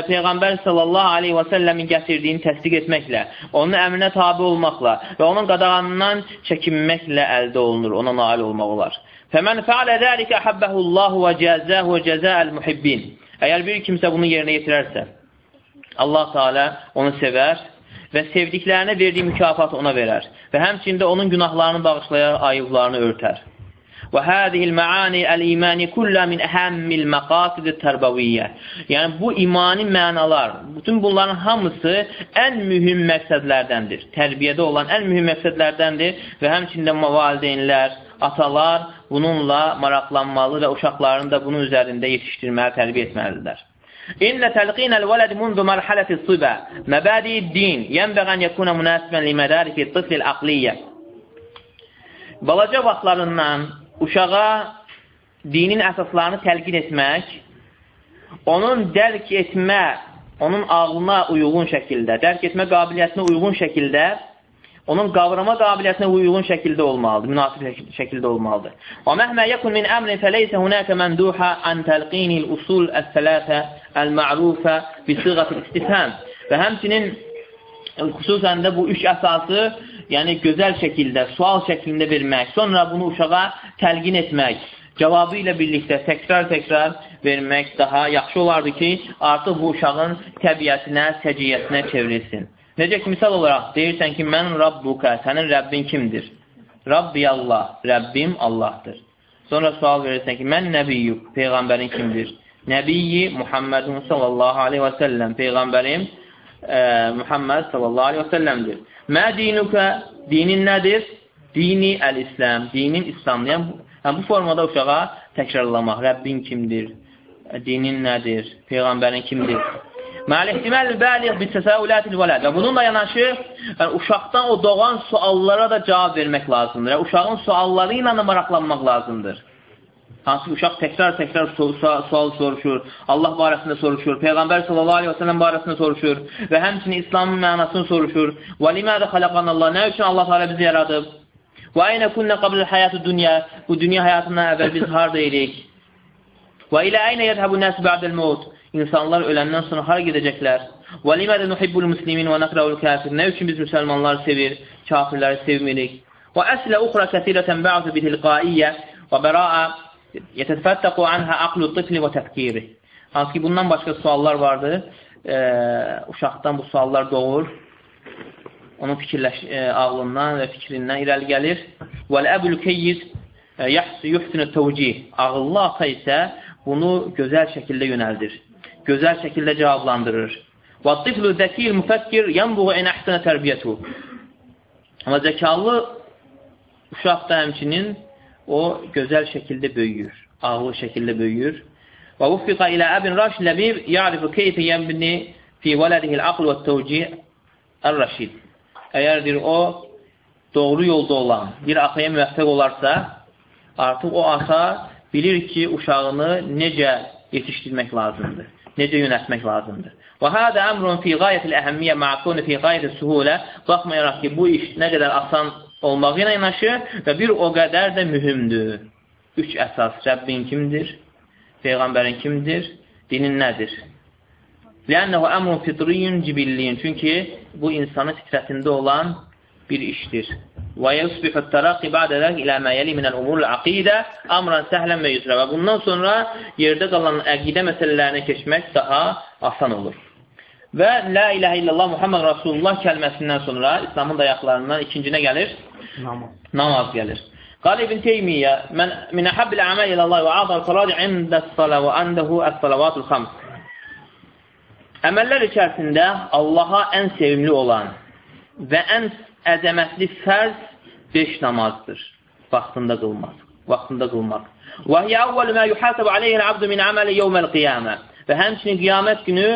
Speaker 1: Peyğəmbər sallallahu aleyhi və səlləmin gətirdiyini təsdiq etməklə, onun əmrinə tabi olmaqla və onun qadağanından çəkinməklə əldə olunur, ona nail olmaq olar. Fəmən fəalə zəlikə həbbəhullahu və cəzəhu və cəzəəl muhibbin. Əgər bir kimsə bunu yerinə yetirərsə, Allah Teala onu sevər və sevdiklərinə verdiyi mükafatı ona verər və həmçində onun günahlarını bağışlayar, ayıblarını örtər. Hədihil məani əl-imani kullə min əhəmmil məqasid-i tərbaviyyə. Yəni, bu imani mənalar, bütün bunların hamısı ən mühüm məqsədlərdəndir. Tərbiyədə olan ən mühüm məqsədlərdəndir və həmçində valideynlər, atalar bununla maraqlanmalı və uşaqlarını da bunun üzərində yetişdirməli, tərbiyə etməlidirlər. İnne telqinel veled mundu merhaleti sıba mebadi din yenbeğen yekune münasiben li medariki tıflil aqliyye. Balaca vaxtlarından uşağa dinin əsaslarını təlqin etmək, onun dərk etmə, onun ağlına uyğun şəkildə, dərk etmə qabiliyyətinə uyğun şəkildə, onun qavrama qabiliyyətinə uyğun şəkildə olmalıdır, münasib şəkildə olmalıdır. Və məhmə yəkun min əmrin fəleysə hunəkə mənduhə ən təlqinil usul əs-sələtə əl-ma'rufə bi sığatil istifham. Və həmçinin xüsusən də bu üç əsası yəni gözəl şəkildə, sual şəklində vermək, sonra bunu uşağa təlqin etmək, cavabı ilə birlikdə təkrar-təkrar vermək daha yaxşı olardı ki, artıq bu uşağın təbiətinə, səciyyətinə çevrilsin. Necə ki, misal olaraq deyirsən ki, mən Rabbuka, sənin Rəbbin kimdir? Rabbi Allah, Rəbbim Allahdır. Sonra sual verirsən ki, mən Nəbiyyuk, Peyğəmbərin kimdir? Nəbiyyi Muhammedun sallallahu aleyhi və səlləm, Peyğəmbərim e, Muhammed sallallahu aleyhi və səlləmdir. Mə dinukə, dinin nədir? Dini əl-İslam, dinin İslamdır. Yəni, yəni, bu formada uşağa təkrarlamaq. Rəbbin kimdir? Dinin nədir? Peyğəmbərin kimdir? Məl ihtimal bəliğ bi təsəvvülatil vəlad. Və bununla yanaşı yəni, uşaqdan o doğan suallara da cavab vermək lazımdır. Yəni, uşağın sualları ilə maraqlanmaq lazımdır. Hansı uşaq təkrar-təkrar sual soruşur, Allah barəsində soruşur, Peyğəmbər sallallahu aleyhi və sələm barəsində soruşur və həmçinin İslamın mənasını soruşur. Və limədə xaləqan Allah, nə üçün Allah Teala bizi yaradıb? Və aynə künnə qabl həyatı dünya, bu dünya həyatından əvvəl biz harda idik? Və ilə aynə yədhəbu nəs bə'dəl mut, insanlar öləndən sonra hara gedəcəklər? Və limədə nuhibbul muslimin və nəqrəul kafir, nə üçün biz müsəlmanları sevir, kafirləri sevmirik? Və əslə uxra kəsirətən bə'zə bidilqaiyyə və bəra'a yetəfəttəqu anhə aqlu tifli və təfkiri. Hansı ki, bundan başqa suallar vardır. E, uşaqdan bu suallar doğur. Onun fikirləş, e, ağlından və fikrindən irəli gəlir. Vəl-əbül keyyiz e, yuhsinu təvcih. Ağıllı ata isə bunu gözəl şəkildə yönəldir. Gözəl şəkildə cavablandırır. Və tiflu zəkil müfəkkir yanbuğu ən əhsənə tərbiyyətu. Amma zəkalı uşaq da həmçinin o gözəl şəkildə böyüyür, ağlı şəkildə böyüyür. Və vuffiqa ilə əbin raş ləbib ya'rifu keyfə yəmbini fi vələdihil aql və təvcih ər-rəşid. Əgərdir o, doğru yolda olan bir ataya müvəffəq olarsa, artıq o ata bilir ki, uşağını necə yetişdirmək lazımdır, necə yönətmək lazımdır. Və hədə əmrun fi qayətil əhəmmiyə ma'kunu fi qayətil suhulə baxmayaraq ki, bu iş nə qədər asan olmağı ilə yanaşır və bir o qədər də mühümdür. Üç əsas. Rəbbin kimdir? Peyğəmbərin kimdir? Dinin nədir? Lənnəhu əmrun fitriyyun cibilliyun. Çünki bu insanın fitrətində olan bir işdir. Və yusbihu təraqi ba'də zəlik ilə mə yəli minəl umurul aqidə amran səhlən və yusra. Və bundan sonra yerdə qalan əqidə məsələlərinə keçmək daha asan olur. Və la iləhə illallah Muhammed Rasulullah kəlməsindən sonra İslamın dayaqlarından ikinci nə gəlir? Namaz. Namaz gəlir. Qal İbn Teymiyyə, mən min əhabbil əməl ilə Allah və azal saladı indəs-salə və əndəhu əs-salavatul xams. Əməllər içərisində Allaha ən sevimli olan və ən əzəmətli fərz 5 namazdır. Vaxtında qılmaq. Vaxtında qılmaq. Və hiyə əvvəl mə yuhasəb aleyhin abdu min əməli yevməl qiyamə. Və həmçinin qiyamət günü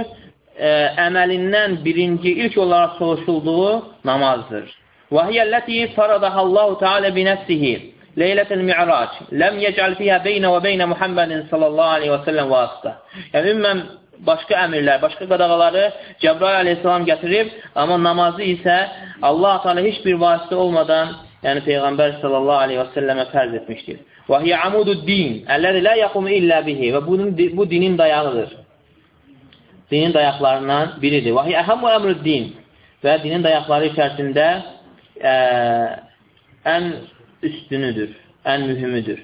Speaker 1: ə, e, əməlindən birinci ilk olaraq soruşulduğu namazdır. Və hiyə ləti faradahallahu teala binəfsihi leylətəl mi'rac. Ləm yecəl fiyhə beynə və beynə Muhammedin sallallahu aleyhi və səlləm vasitə. Yəni, ümumən başqa əmirlər, başqa qadağaları Cəbrail aleyhissalam gətirib, amma namazı isə Allah Teala heç bir vasitə olmadan, yəni Peyğəmbər sallallahu aleyhi və səlləmə fərz etmişdir. Və hiyə amudud din, əlləzi la yaqumu illə bihi və bunun, bu dinin dayağıdır. Dinin dayaqlarından biridir. Və hiyə əhəmü əmrüd din və dinin dayaqları içərisində ə, ən üstünüdür, ən mühümüdür.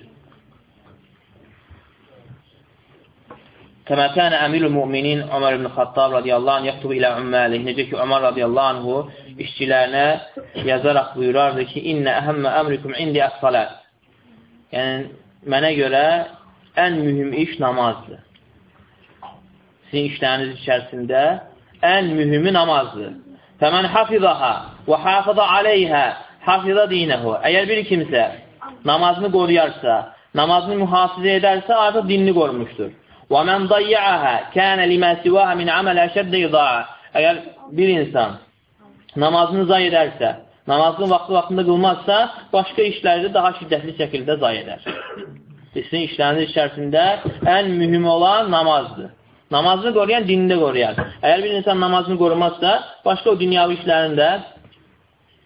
Speaker 1: Kəmə kənə əmirül müminin Ömər ibn Xattab radiyallahu anh yəktubu ilə ümməli. Necə ki, Ömər radiyallahu anhu işçilərinə yazaraq buyurardı ki, İnnə əhəmmə əmrikum indi əs-salət. Yəni, mənə görə ən mühüm iş namazdır sizin işləriniz içərisində ən mühümü namazdır. Fəmən hafizaha və hafiza aleyhə hafiza dinəhu. Əgər bir kimsə namazını qoruyarsa, namazını mühafizə edərsə, artıq dinini qorumuşdur. Və mən dayyəəhə kənə limə sivəhə min əmələ şəddə idaə. Əgər bir insan namazını zay edərsə, namazını vaxtı vaxtında qılmazsa, başqa işlərdə daha şiddətli şəkildə zay edər. Sizin işləriniz içərisində ən mühüm olan namazdır. Namazını qoruyan dinini də qoruyar. Əgər bir insan namazını qorumazsa, başqa o dünyavi işlərini də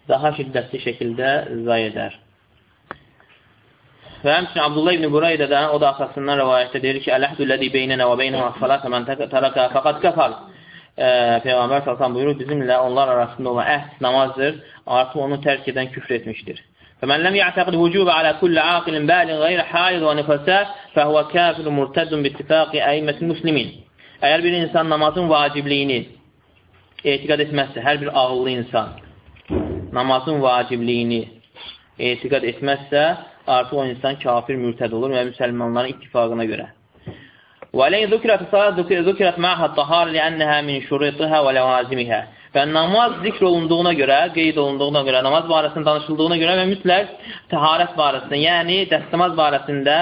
Speaker 1: daha şiddətli şəkildə zay edər. Və həmçinin Abdullah ibn Burayda da o da atasından rəvayətdə deyir ki, Ələhdü ləzi beynənə və beynəhə salatə mən tərəkə fəqat kəfər. Peyğəmbər salsan buyurur, bizimlə onlar arasında olan əhd namazdır, artıq onu tərk edən küfr etmişdir. فمن لم يعتقد وجوب على كل عاقل بالغ غير حائض ونفساء فهو كافر مرتد باتفاق أئمة المسلمين. Əgər bir insan namazın vacibliyini etiqad etməzsə, hər bir ağıllı insan namazın vacibliyini etiqad etməzsə, artıq o insan kafir, mürtəd olur və müsəlmanların ittifaqına görə. وَلَيْنْ ذُكِرَتْ صَلَاتِ ذُكِرَتْ مَعْهَا الطَّهَارِ لِأَنَّهَا مِنْ شُرِطِهَا وَلَوَازِمِهَا Və namaz zikr olunduğuna görə, qeyd olunduğuna görə, namaz barəsində danışıldığına görə və mütləq təharət barəsində, yəni dəstəmaz barəsində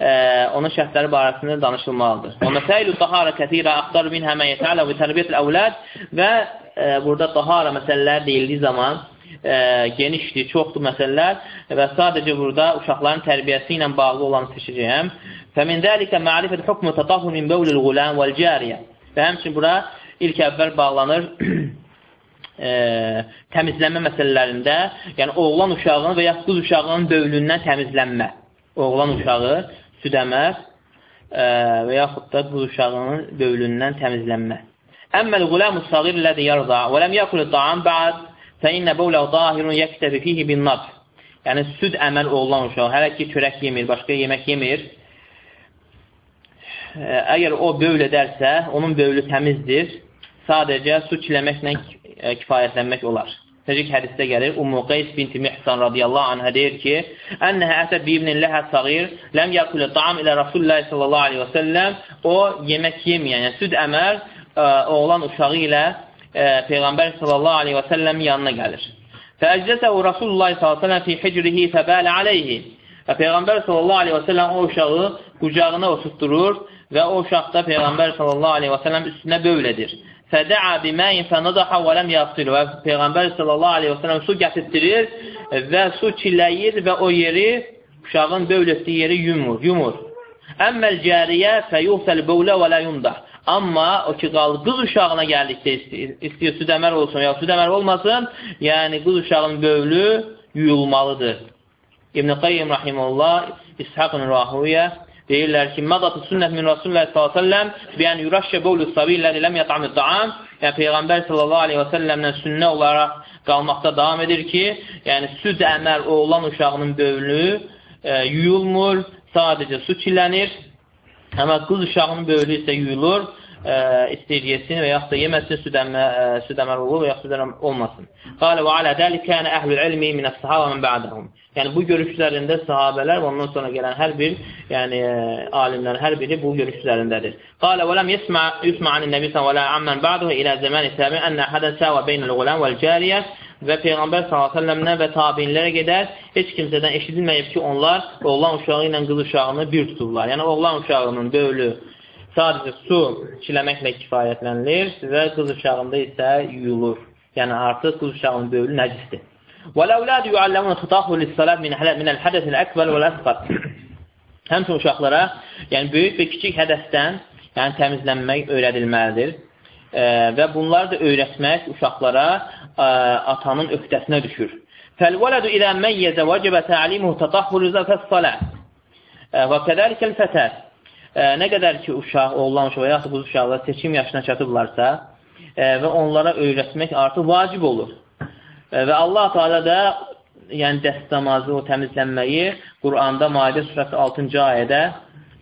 Speaker 1: e, onun şərtləri barəsində danışılmalıdır. Və məsəil-ü tahara kəthirə axtar minhə mə yətələ və tərbiyyət əvləd və e, burada tahara məsələlər deyildiyi zaman e, genişdir, çoxdur məsələlər və sadəcə burada uşaqların tərbiyəsi ilə bağlı olanı seçəcəyəm. Fəmin dəlikə ma'rifət hukmu tatahhur min bawlil gulam vel cariyə. Və həmçinin bura ilk əvvəl bağlanır e, təmizlənmə məsələlərində, yəni oğlan uşağının və ya qız uşağının dövlündən təmizlənmə. Oğlan uşağı süd əmər e, və yaxud da qız uşağının dövlündən təmizlənmə. Əmməl qulam-ı sagir ləzi yarda və ləm yakul ta'am ba'd Fəinnə bəvlə zahirun yəktəbi fihi bin nab. Yəni, süd əməl oğlan uşaq, hələ ki, çörək yemir, başqa yemək yemir. Əgər o bövl edərsə, onun bövlü təmizdir, sadəcə su çiləməklə kifayətlənmək olar. Necə ki, hədisdə gəlir, Ummu Qeys binti Mihsan radiyallahu anhə deyir ki, Ənəhə əsəd bi ibnin ləhə sağir, ləm yəkulə taam ilə Rasulullah sallallahu aleyhi və səlləm, o yemək yeməyən, yəni süd əməl ə, oğlan uşağı ilə e, Peyğəmbər sallallahu aleyhi və səlləm yanına gəlir. Fəəcdəsəhu Rasulullah sallallahu aleyhi və səlləm fi hicrihi fəbələ aleyhi. Və Peyğəmbər sallallahu aleyhi və səlləm o uşağı qucağına oturtdurur və o uşaqda Peyğəmbər sallallahu aleyhi və səlləm üstünə bövlədir. Fədə'a biməyin fənadaha və ləm yaxsil və Peyğəmbər sallallahu aleyhi və səlləm su gətirtdirir və su çilləyir və o yeri, uşağın bövlətdiyi yeri yumur. yumur. Əmməl cəriyə fəyuxsəl bövlə və lə yumdah. Amma o ki, qal, qız uşağına gəldikdə istəyir, istəyir südəmər olsun ya südəmər olmasın, yəni qız uşağının bövlü yuyulmalıdır. İbn-i Qayyim Rahimullah, İshaqın Rahuyyə deyirlər ki, Mədatı sünnət min Rasulullah s.ə.v biyən yuraşşə bovlu sabilləri ləm yətəmi daam yəni Peyğəmbər sallallahu aleyhi və səlləmlə sünnə olaraq qalmaqda davam edir ki, yəni süd əməl oğlan uşağının bövlü e, yuyulmur, sadəcə su çillənir. Amma qız uşağının bövlü isə yuyulur yesin və yaxud da yeməsin, südəmə, ə, südəməl olur və yaxud da olmasın. Qalə və alə dəlik kənə əhlül ilmi minəs sahaba mən bə'dəhum. Yəni bu görüşlərində sahabələr və ondan sonra gələn hər bir, yəni alimlərin hər biri bu görüşlərindədir. Qalə və ləm yesmə yusmə anin nəbi əleyhi və səlləm ba'dahu ilə zəmani təbi ennə hadən səvə beynəl gulam vəl cariyə və Peyğəmbər s.ə.və və tabinlərə gedər, heç kimsədən eşidilməyib ki, onlar oğlan uşağı ilə qız uşağını bir tuturlar. Yəni, oğlan uşağının böyülü sadəcə su çiləməklə kifayətlənilir və qız uşağında isə yuyulur. Yəni, artıq qız uşağının böyülü nəcisdir. وَالْأَوْلَادُ يُعَلَّمُونَ تَطَهُرُ لِلصَّلَاةِ مِنَ الْحَدَثِ الْأَكْبَرِ وَالْأَصْغَرِ Həmçinin uşaqlara, yəni böyük və kiçik hədəsdən yəni təmizlənmək öyrədilməlidir. E, və bunları da öyrətmək uşaqlara e, atanın öhdəsinə düşür. فَالْوَلَدُ إِذَا مَيَّزَ وَجَبَ تَعْلِيمُهُ تَطَهُرُ فَالصَّلَاةِ وَكَذَلِكَ الْفَتَاتِ e, nə qədər ki, uşaq, oğlan uşaq və yaxud qız uşaqlar seçim yaşına çatıblarsa e, və onlara öyrətmək artıq vacib olur. E, və Allah Teala da yəni dəstəmazı, o təmizlənməyi Quranda Maidə surəsi 6-cı ayədə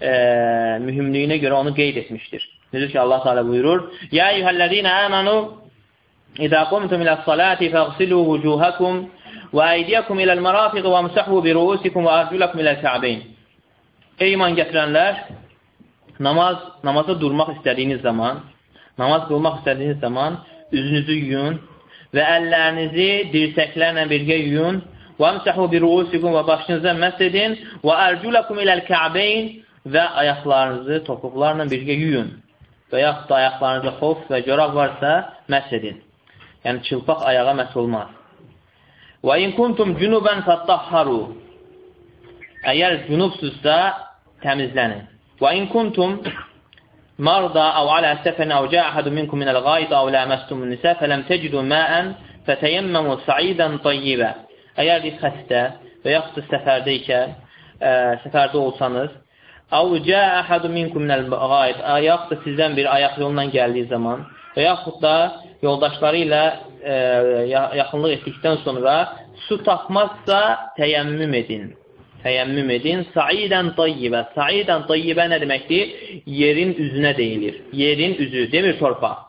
Speaker 1: e, mühümlüyünə görə onu qeyd etmişdir. Necə ki, Allah Teala buyurur: "Ya eyyuhellezina amanu İza qumtum ilas-salati faghsilu wujuhakum və aydiyakum ilal-marafiq və amsahu bi ru'usikum və arjulakum ilal-ka'bayn." Ey iman gətirənlər, namaz, namaza durmaq istədiyiniz zaman, namaz qılmaq istədiyiniz zaman üzünüzü yuyun və əllərinizi dirsəklərlə birgə yuyun və əmsəhu bir ruusikum və başınıza məhz edin və ərculakum iləl kə'beyn və ayaqlarınızı topuqlarla birgə yuyun və yaxud da ayaqlarınızda xof və coraq varsa məhz edin. Yəni, çılpaq ayağa məhz olmaz. Və in kuntum cünubən fəttahharu Əgər cünubsuzsa, təmizlənin. وإن كنتم مرضى أو على سفر أو جاء أحد منكم من الغائط أو لامستم النساء فلم تجدوا ماء فتيمموا صعيدا طيبا Əgər bir xəstə və yaxud da səfərdəykən, ə, səfərdə olsanız, Əv cəə əhədu minkum minəl-qayid, yaxud da sizdən bir ayaq yolundan gəldiyi zaman və yaxud da yoldaşları ilə ə, yaxınlıq etdikdən sonra su tapmazsa təyyəmmüm edin təyəmmüm edin. Saidən tayyibə. Saidən tayyibə nə deməkdir? Yerin üzünə deyilir. Yerin üzü, demir torpaq.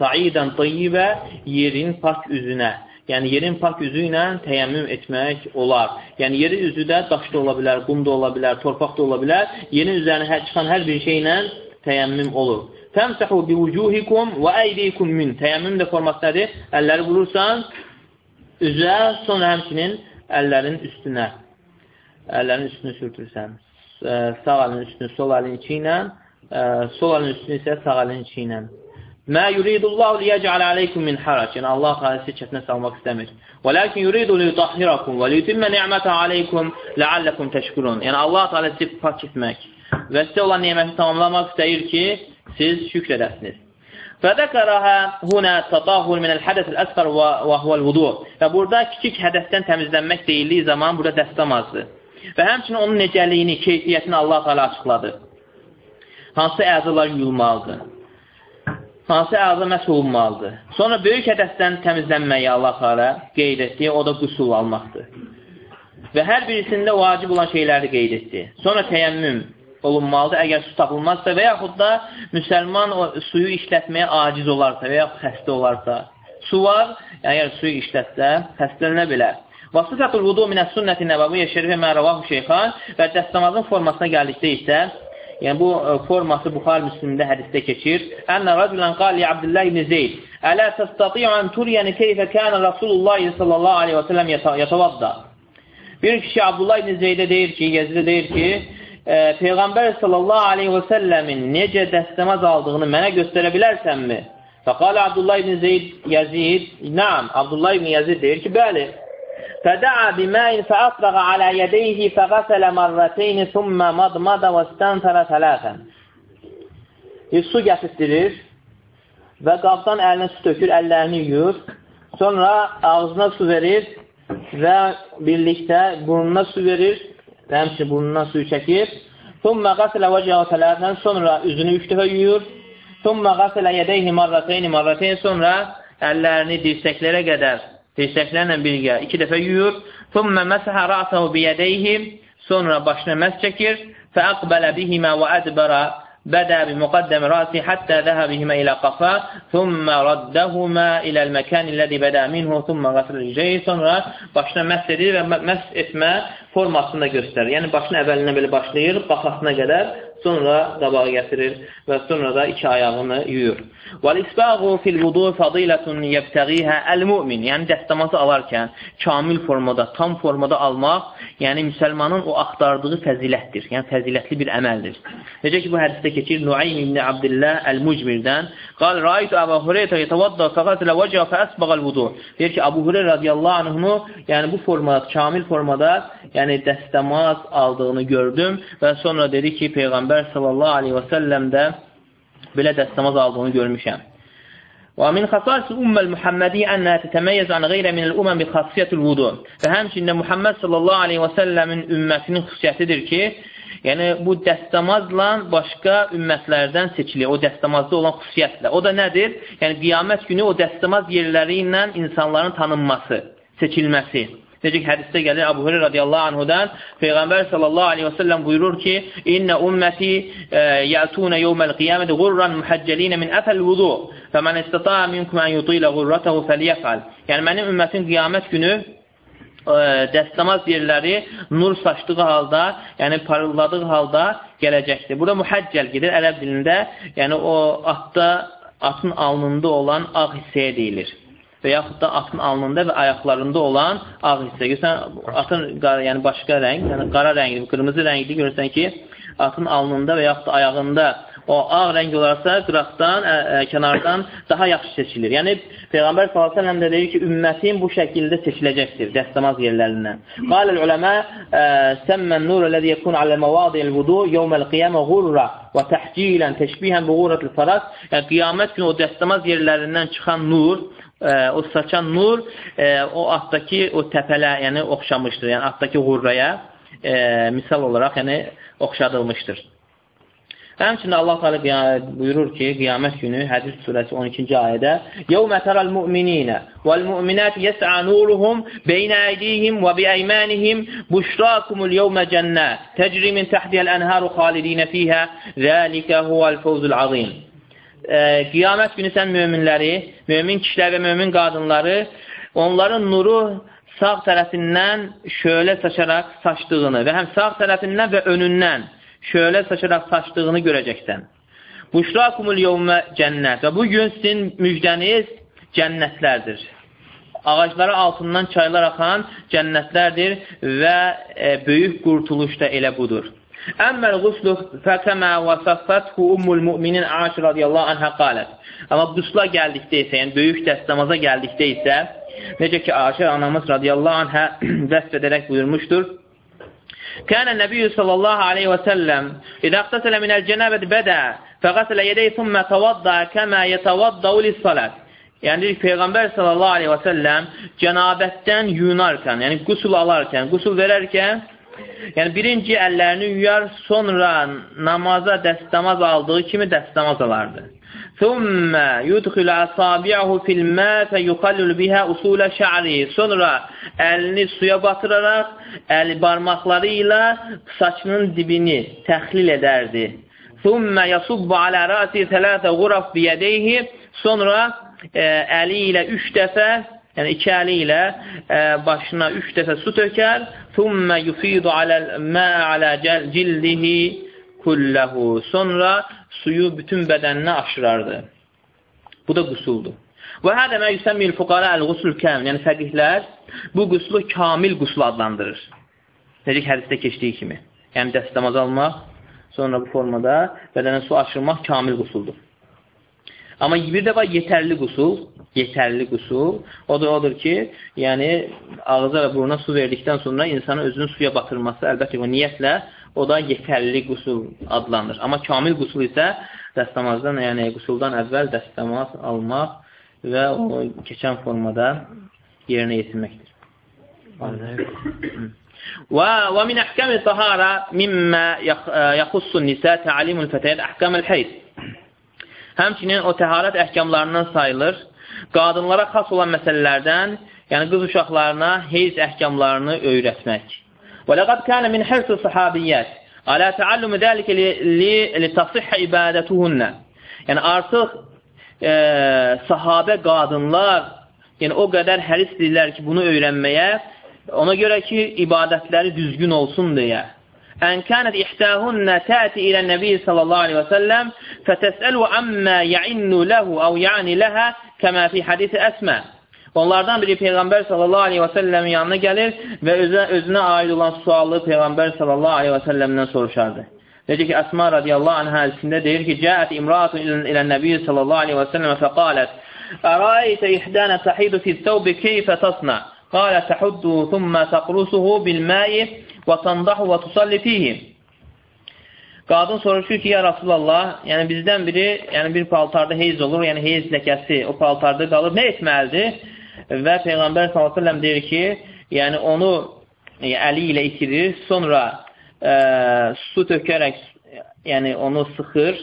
Speaker 1: Saidən tayyibə yerin pak üzünə. Yəni, yerin pak üzü ilə təyəmmüm etmək olar. Yəni, yerin üzü də daş da ola bilər, qum da ola bilər, torpaq da ola bilər. Yerin üzərinə hər çıxan hər bir şeylə təyəmmüm olur. Təmsəhu bi vucuhikum və əydikum min. Təyəmmüm də forması nədir? Əlləri vurursan üzə, sonra həmçinin əllərin üstünə əllərin üstünü sürtürsən. Sağ əlin üstünü sol əlin içi ilə, sol əlin üstünü isə sağ əlin içi ilə. Mə yuridullahu liyəcəl aleykum min harac. Yəni, Allah Teala sizi çətinə salmaq istəmir. Və lakin yuridu liyutahhirakum və liyutimmə ni'mətə aleykum ləalləkum təşkurun. Yəni, Allah Teala sizi pak etmək və sizə olan neməti tamamlamaq istəyir ki, siz şükr edəsiniz. Fədəkərəhə hunə tatahul minəl hədəsil əsqar və huvəl vudu. Və burada kiçik hədəsdən təmizlənmək deyildiyi zaman burada dəstəmazdır. Və həmçinin onun necəliyini, keyfiyyətini Allah Teala açıqladı. Hansı əzalar yuyulmalıdır? Hansı əza məhz olunmalıdır? Sonra böyük hədəsdən təmizlənməyi Allah Teala qeyd etdi, o da qusul almaqdır. Və hər birisində vacib olan şeyləri qeyd etdi. Sonra təyəmmüm olunmalıdır, əgər su tapılmazsa və yaxud da müsəlman o suyu işlətməyə aciz olarsa və yaxud xəstə olarsa. Su var, əgər suyu işlətsə, xəstələnə bilər. Və sıfətul vudu minəs sünnəti nəbəviyyə şerifə mərəvahu şeyxan və dəstəmazın formasına gəldikdə isə, yəni bu e, forması Buxar Müslümdə hədisdə keçir. Ənə rəculən qali Abdullah ibn Zeyd, Ələ təstati'u ən turiyəni keyfə kənə Rasulullah sallallahu aleyhi və sələm yətavadda. Bir kişi Abdullah ibn Zeydə deyir ki, Yezidə deyir ki, e, Peyğəmbər sallallahu aleyhi və səlləmin necə dəstəmaz aldığını mənə göstərə bilərsənmi? Fəqalə Abdullah ibn Zeyd Yazid, Naam, Abdullah ibn Yazid deyir ki, bəli. فدعا بماء فأفرغ على يديه فغسل مرتين ثم مضمض واستنثر ثلاثا su gətirdirir və qabdan əlinə su tökür, əllərini yuyur. Sonra ağzına su verir və birlikdə burnuna su verir və həmçin burnundan suyu çəkir. Thumma qasələ vəcəhu tələdən sonra üzünü üç dəfə yuyur. Thumma qasələ yədəyhi marrateyni marrateyn sonra əllərini dirsəklərə qədər dirsəklərlə birgə iki dəfə yuyur. Thumma məsəhə ra'sahu biyədəyhi sonra başına məs çəkir. Fəəqbələ bihimə və ədbərə bədə bimuqaddəm rasi həttə zəhə bihimə ilə qafa thumma raddəhumə iləl məkən illəzi bədə minhu thumma qasır ricəyi sonra başına məs edir və məs etmə formasını da göstərir. Yəni başını əvvəlindən belə başlayır, baxasına qədər sonra qabağa gətirir və sonra da iki ayağını yuyur. وَالْإِسْبَاغُ فِي الْوُضُوءِ فَضِيلَةٌ يَبْتَغِيهَا الْمُؤْمِنِ Yəni dəstəmazı alarkən kamil formada, tam formada almaq, yəni müsəlmanın o axtardığı fəzilətdir. Yəni fəzilətli bir əməldir. Necə ki bu hədisdə keçir Nuaym ibn Abdullah el-Mucmirdən qal ra'aytu Abu Hurayra yetavadda faqatla vəcə fəsbağa el-vudu. Deyir ki Abu Hurayra radiyallahu anhu yəni bu formada, kamil formada, yəni dəstəmaz aldığını gördüm və sonra dedi ki Peyğəmbər Peyğəmbər sallallahu aleyhi və səlləm də belə dəstəmaz aldığını görmüşəm. Xasaisil umməl Muhammedi ənə tətəməyyəz an qeyrə minəl uməm bi xasiyyətul vudu. Və həmçində Muhammed sallallahu aleyhi və səlləmin ümmətinin xüsusiyyətidir ki, yəni bu dəstəmazla başqa ümmətlərdən seçilir, o dəstəmazda olan xüsusiyyətlə. O da nədir? Yəni qiyamət günü o dəstəmaz yerləri ilə insanların tanınması, seçilməsi. Necə ki, hədisdə gəlir Abu Hürə radiyallahu anhudan Peyğəmbər sallallahu aleyhi və səlləm buyurur ki, İnnə ümməti e, yətunə yevməl qiyamədə qurran mühəccəlinə min əfəl vudu və mən istataə minkum ən yutilə qurratahu fəliyəfəl. Yəni, mənim ümmətin qiyamət günü e, dəstəmaz yerləri nur saçdığı halda, yəni parıldadığı halda gələcəkdir. Burada mühəccəl gedir ərəb dilində, yəni o atda, atın alnında olan ağ hissəyə deyilir və yaxud da atın alnında və ayaqlarında olan ağ hissə. Görürsən, atın yəni başqa rəng, yəni qara rəngli, qırmızı rəngli görürsən ki, atın alnında və yaxud da ayağında o ağ rəng olarsa qıraqdan, ə, ə, kənardan daha yaxşı seçilir. Yəni Peyğəmbər əleyhi də deyir ki, ümmətim bu şəkildə seçiləcəkdir dəstəmaz yerlərindən. Qalil uləmə səmmən nur əlləzi yekun alə mavadi'il vudu yevməl qiyamə ğurra və təhcilən təşbihən bi ğurratil faras. Yəni qiyamət günü o dəstəmaz yerlərindən çıxan nur e, o saçan nur e, o atdakı o təpələ, yəni oxşamışdır. Yəni atdakı qurraya e, misal olaraq yəni oxşadılmışdır. Həmçinin Allah Teala buyurur ki, qiyamət günü Hədis surəsi 12-ci ayədə: "Yevmə teral mu'minina vel mu'minat yes'a nuruhum beyne eydihim ve bi eymanihim buşrakumul yevme cennet tecri min tahtiha's enharu halidin fiha zalika huvel fawzul azim." E, qiyamət günü sən möminləri, mömin kişilər və mömin qadınları, onların nuru sağ tərəfindən şölə saçaraq saçdığını və həm sağ tərəfindən və önündən şölə saçaraq saçdığını görəcəksən. Buşrakumul yevmə cənnət və bu gün sizin müjdəniz cənnətlərdir. Ağacları altından çaylar axan cənnətlərdir və e, böyük qurtuluş da elə budur. Əmməl quslu fəkəmə və səffəthu ummul müminin Aşir radiyallahu anhə qalət. Amma qusla gəldikdə isə, yəni böyük dəstəmaza gəldikdə isə, necə ki, Aşir anamız radiyallahu anhə vəsf edərək buyurmuşdur, Kənə Nəbiyyü sallallahu aleyhi və səlləm İdə əqtəsələ minəl cənəbət bədə fəqəsələ yədəy thümmə təvadda kəmə yətəvadda ulissalət Yəni, Peyğəmbər sallallahu aleyhi və səlləm cənabətdən yuyunarkən, yəni qusul alarkən, qusul verərkən Yəni, birinci əllərini yuyar, sonra namaza dəstəmaz aldığı kimi dəstəmaz alardı. Thumma yudxilu asabi'ahu fil ma feyuqallil biha usul şa'ri. Sonra əlini suya batıraraq əl barmaqları ilə saçının dibini təxlil edərdi. Thumma yasubbu ala ra'si thalatha ghuraf bi yadayhi. Sonra ə, əli ilə 3 dəfə yəni iki əli ilə ə, başına üç dəfə su tökər, thumma yufidu aləl mə alə cildihi kulləhu. Sonra suyu bütün bədəninə aşırardı. Bu da qusuldur. Və hədə mə yüsəmmil fuqara əl-qusul kəm, yəni fəqihlər bu quslu kamil qusul adlandırır. Necə ki, hədisdə keçdiyi kimi. Yəni dəstəmaz almaq, sonra bu formada bədənə su aşırmaq kamil qusuldur. Amma bir də var yetərli qusul. yetərli qusul. O da odur ki, yəni ağza və buruna su verdikdən sonra insanın özünü suya batırması, əlbəttə o niyyətlə o da yetərli qusul adlanır. Amma kamil qusul isə dəstəmazdan, yəni qusuldan əvvəl dəstəmaz almaq və o keçən formada yerinə yetirməkdir. ومن أحكام الطهارة مما يخص النساء تعليم الفتيات أحكام الحيض Həmçinin o təharət əhkamlarından sayılır. Qadınlara xas olan məsələlərdən, yəni qız uşaqlarına heyz əhkamlarını öyrətmək. Və ləqad kənə min hirsi sahabiyyət alə təallümü dəlikə li tasihhə ibadətuhunnə. Yəni artıq e, sahabə qadınlar yəni o qədər hərisdirlər ki, bunu öyrənməyə Ona görə ki, ibadətləri düzgün olsun deyə. Ən kənət ihtəhunnə təti ilə nəbi sallallahu aleyhi və səlləm fətəsəlu əmmə ya'innu ləhu əv ya'ni ləhə kəmə fi hadisi əsmə. Onlardan biri Peyğəmbər sallallahu aleyhi və səlləmin yanına gəlir və özünə, özünə aid olan sualı Peyğəmbər sallallahu aleyhi və səlləmdən soruşardı. Necə ki, Əsma radiyallahu anh hədisində deyir ki, Cəət imratu ilə nəbi sallallahu aleyhi və səlləmə fəqalət Ərayətə ihdənə təhidu fi thəvbi keyfə tasna Qalə təhuddu thumma taqrusuhu bilməyi və və tusalli fihi. Qadın soruşur ki, ya Rasulallah, yəni bizdən biri, yəni bir paltarda heyz olur, yəni heyz ləkəsi o paltarda qalır, nə etməlidir? Və Peyğəmbər s.ə.v deyir ki, yəni onu yəni, əli ilə itirir, sonra ə, su tökərək yəni onu sıxır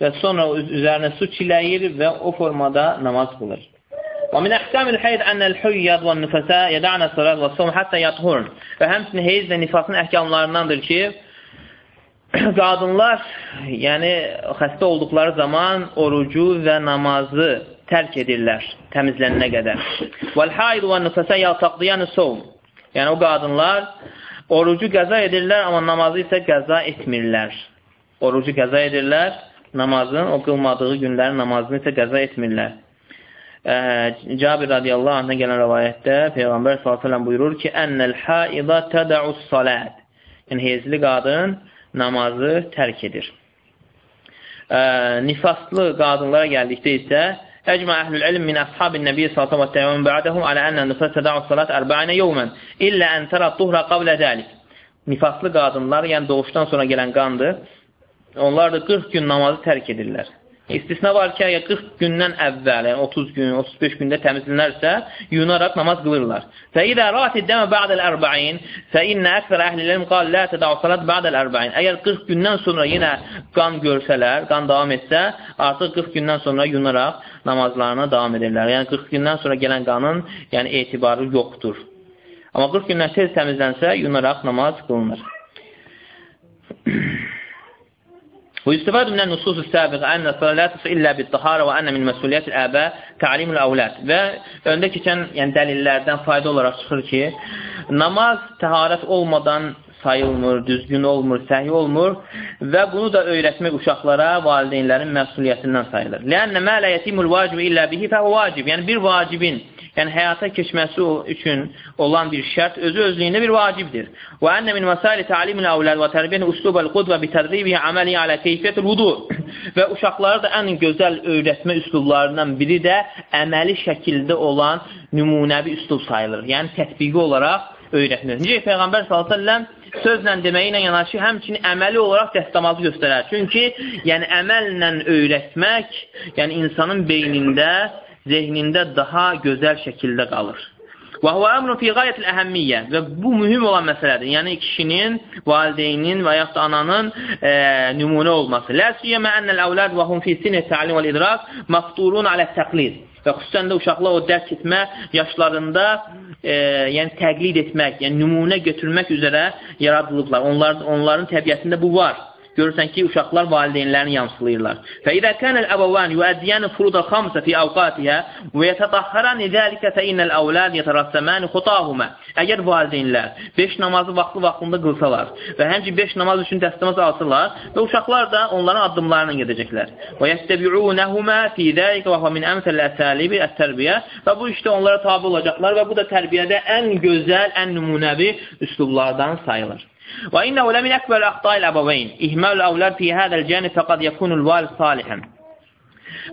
Speaker 1: və sonra üzərinə su çiləyir və o formada namaz qılır. Və min əhkəmil heyd ənəl hüyyəd və nüfəsə yədənə sələt və sum hətta yathurn. Və həmçinin heyz və nifasın əhkamlarındandır ki, qadınlar, yəni xəstə olduqları zaman orucu və namazı tərk edirlər təmizlənənə qədər. Vəl-hayd və nüfəsə yataqdiyanı sovm. Yəni o qadınlar orucu qəza edirlər, amma namazı isə qəza etmirlər. Orucu qəza edirlər, namazın, o qılmadığı günlərin namazını isə qəza etmirlər. Cabir radiyallahu anhına gələn rəvayətdə Peyğəmbər s.ə.v buyurur ki, Ənəl haidə tədəus salət. Yəni, hezli qadın namazı tərk edir. Ə, nifaslı qadınlara gəldikdə isə Əcmə əhlül ilm min əshabin nəbiyyə s.ə.v və təyyəmin bə'dəhum alə ənə nifas tədəus salat ərba'inə yevmən illə ən tərə tuhra qablə dəlik. Nifaslı qadınlar, yəni doğuşdan sonra gələn qandır, onlar da 40 gün namazı tərk edirlər. İstisna var ki, əgər 40 gündən əvvəl, yəni 30 gün, 35 gündə təmizlənərsə, yunaraq namaz qılırlar. Fə idə rəti dəmə ba'dəl ərbəin, fə innə əksər əhlilərim qal lə tədəu salat ba'dəl ərbəin. Əgər 40 gündən sonra yenə qan görsələr, qan davam etsə, artıq 40 gündən sonra yunaraq namazlarına davam edirlər. Yəni 40 gündən sonra gələn qanın yəni, etibarı yoxdur. Amma 40 gündən tez təmizlənsə, yunaraq namaz qılınır. ويستفاد من النصوص السابقة أن الصلاة لا تصح إلا بالطهارة وأن من مسؤولiyat الآباء تعليم الأولاد və öndə keçən yəni dəlillərdən fayda olaraq çıxır ki, namaz təharət olmadan sayılmır, düzgün olmur, səhi olmur və bunu da öyrətmək uşaqlara valideynlərin məsuliyyətindən sayılır. Lənnə mə lə yetimul vacib illə bihi fəhə vacib. Yəni bir vacibin yəni həyata keçməsi üçün olan bir şərt özü özlüyündə bir vacibdir. Və ənə min məsali təlimil əvləd və tərbiyyəni üslubəl qudvə bi tədribi əməli alə keyfiyyətil vudu və uşaqlara da ən gözəl öyrətmə üslublarından biri də əməli şəkildə olan nümunəvi üslub sayılır. Yəni tətbiqi olaraq öyrətmir. Necə Peyğəmbər s.ə.v sözlə deməyi ilə yanaşı həmçinin əməli olaraq dəstəmazı göstərər. Çünki yəni əməllə öyrətmək, yəni insanın beynində zehnində daha gözəl şəkildə qalır. Və huvə əmrun fi qayətil əhəmmiyyə və bu mühüm olan məsələdir. Yəni kişinin, valideynin və yaxud da ananın e, nümunə olması. Lə siyyəmə ənəl əvlad və hum fi sinə təlim və idrak məfturun alə təqlid. Və xüsusən də uşaqlar o dərk etmə yaşlarında e, yəni təqlid etmək, yəni nümunə götürmək üzrə yaradılıblar. Onlar, onların təbiətində bu var. Görürsən ki, uşaqlar valideynlərini yamsılayırlar. Fə idə kənəl əbəvən yüəddiyən furuda xamsə fi avqatihə və yətədahharan idəlikə fə innəl əvləd yətərəssəməni xutahumə. Əgər valideynlər 5 namazı vaxtlı vaxtında qılsalar və həmçin 5 namaz üçün dəstəmaz alsalar və uşaqlar da onların addımlarına gedəcəklər. Və yəstəbi'unəhumə fi dəlikə və min əmsəl əsəlibi ət-tərbiyə və bu işdə onlara tabi olacaqlar və bu da tərbiyədə ən gözəl, ən nümunəvi üslublardan sayılır. وإنه لم أكبر أخطاء الأبوين إهمال الأولاد في هذا الجانب فقد يكون الوالد صالحا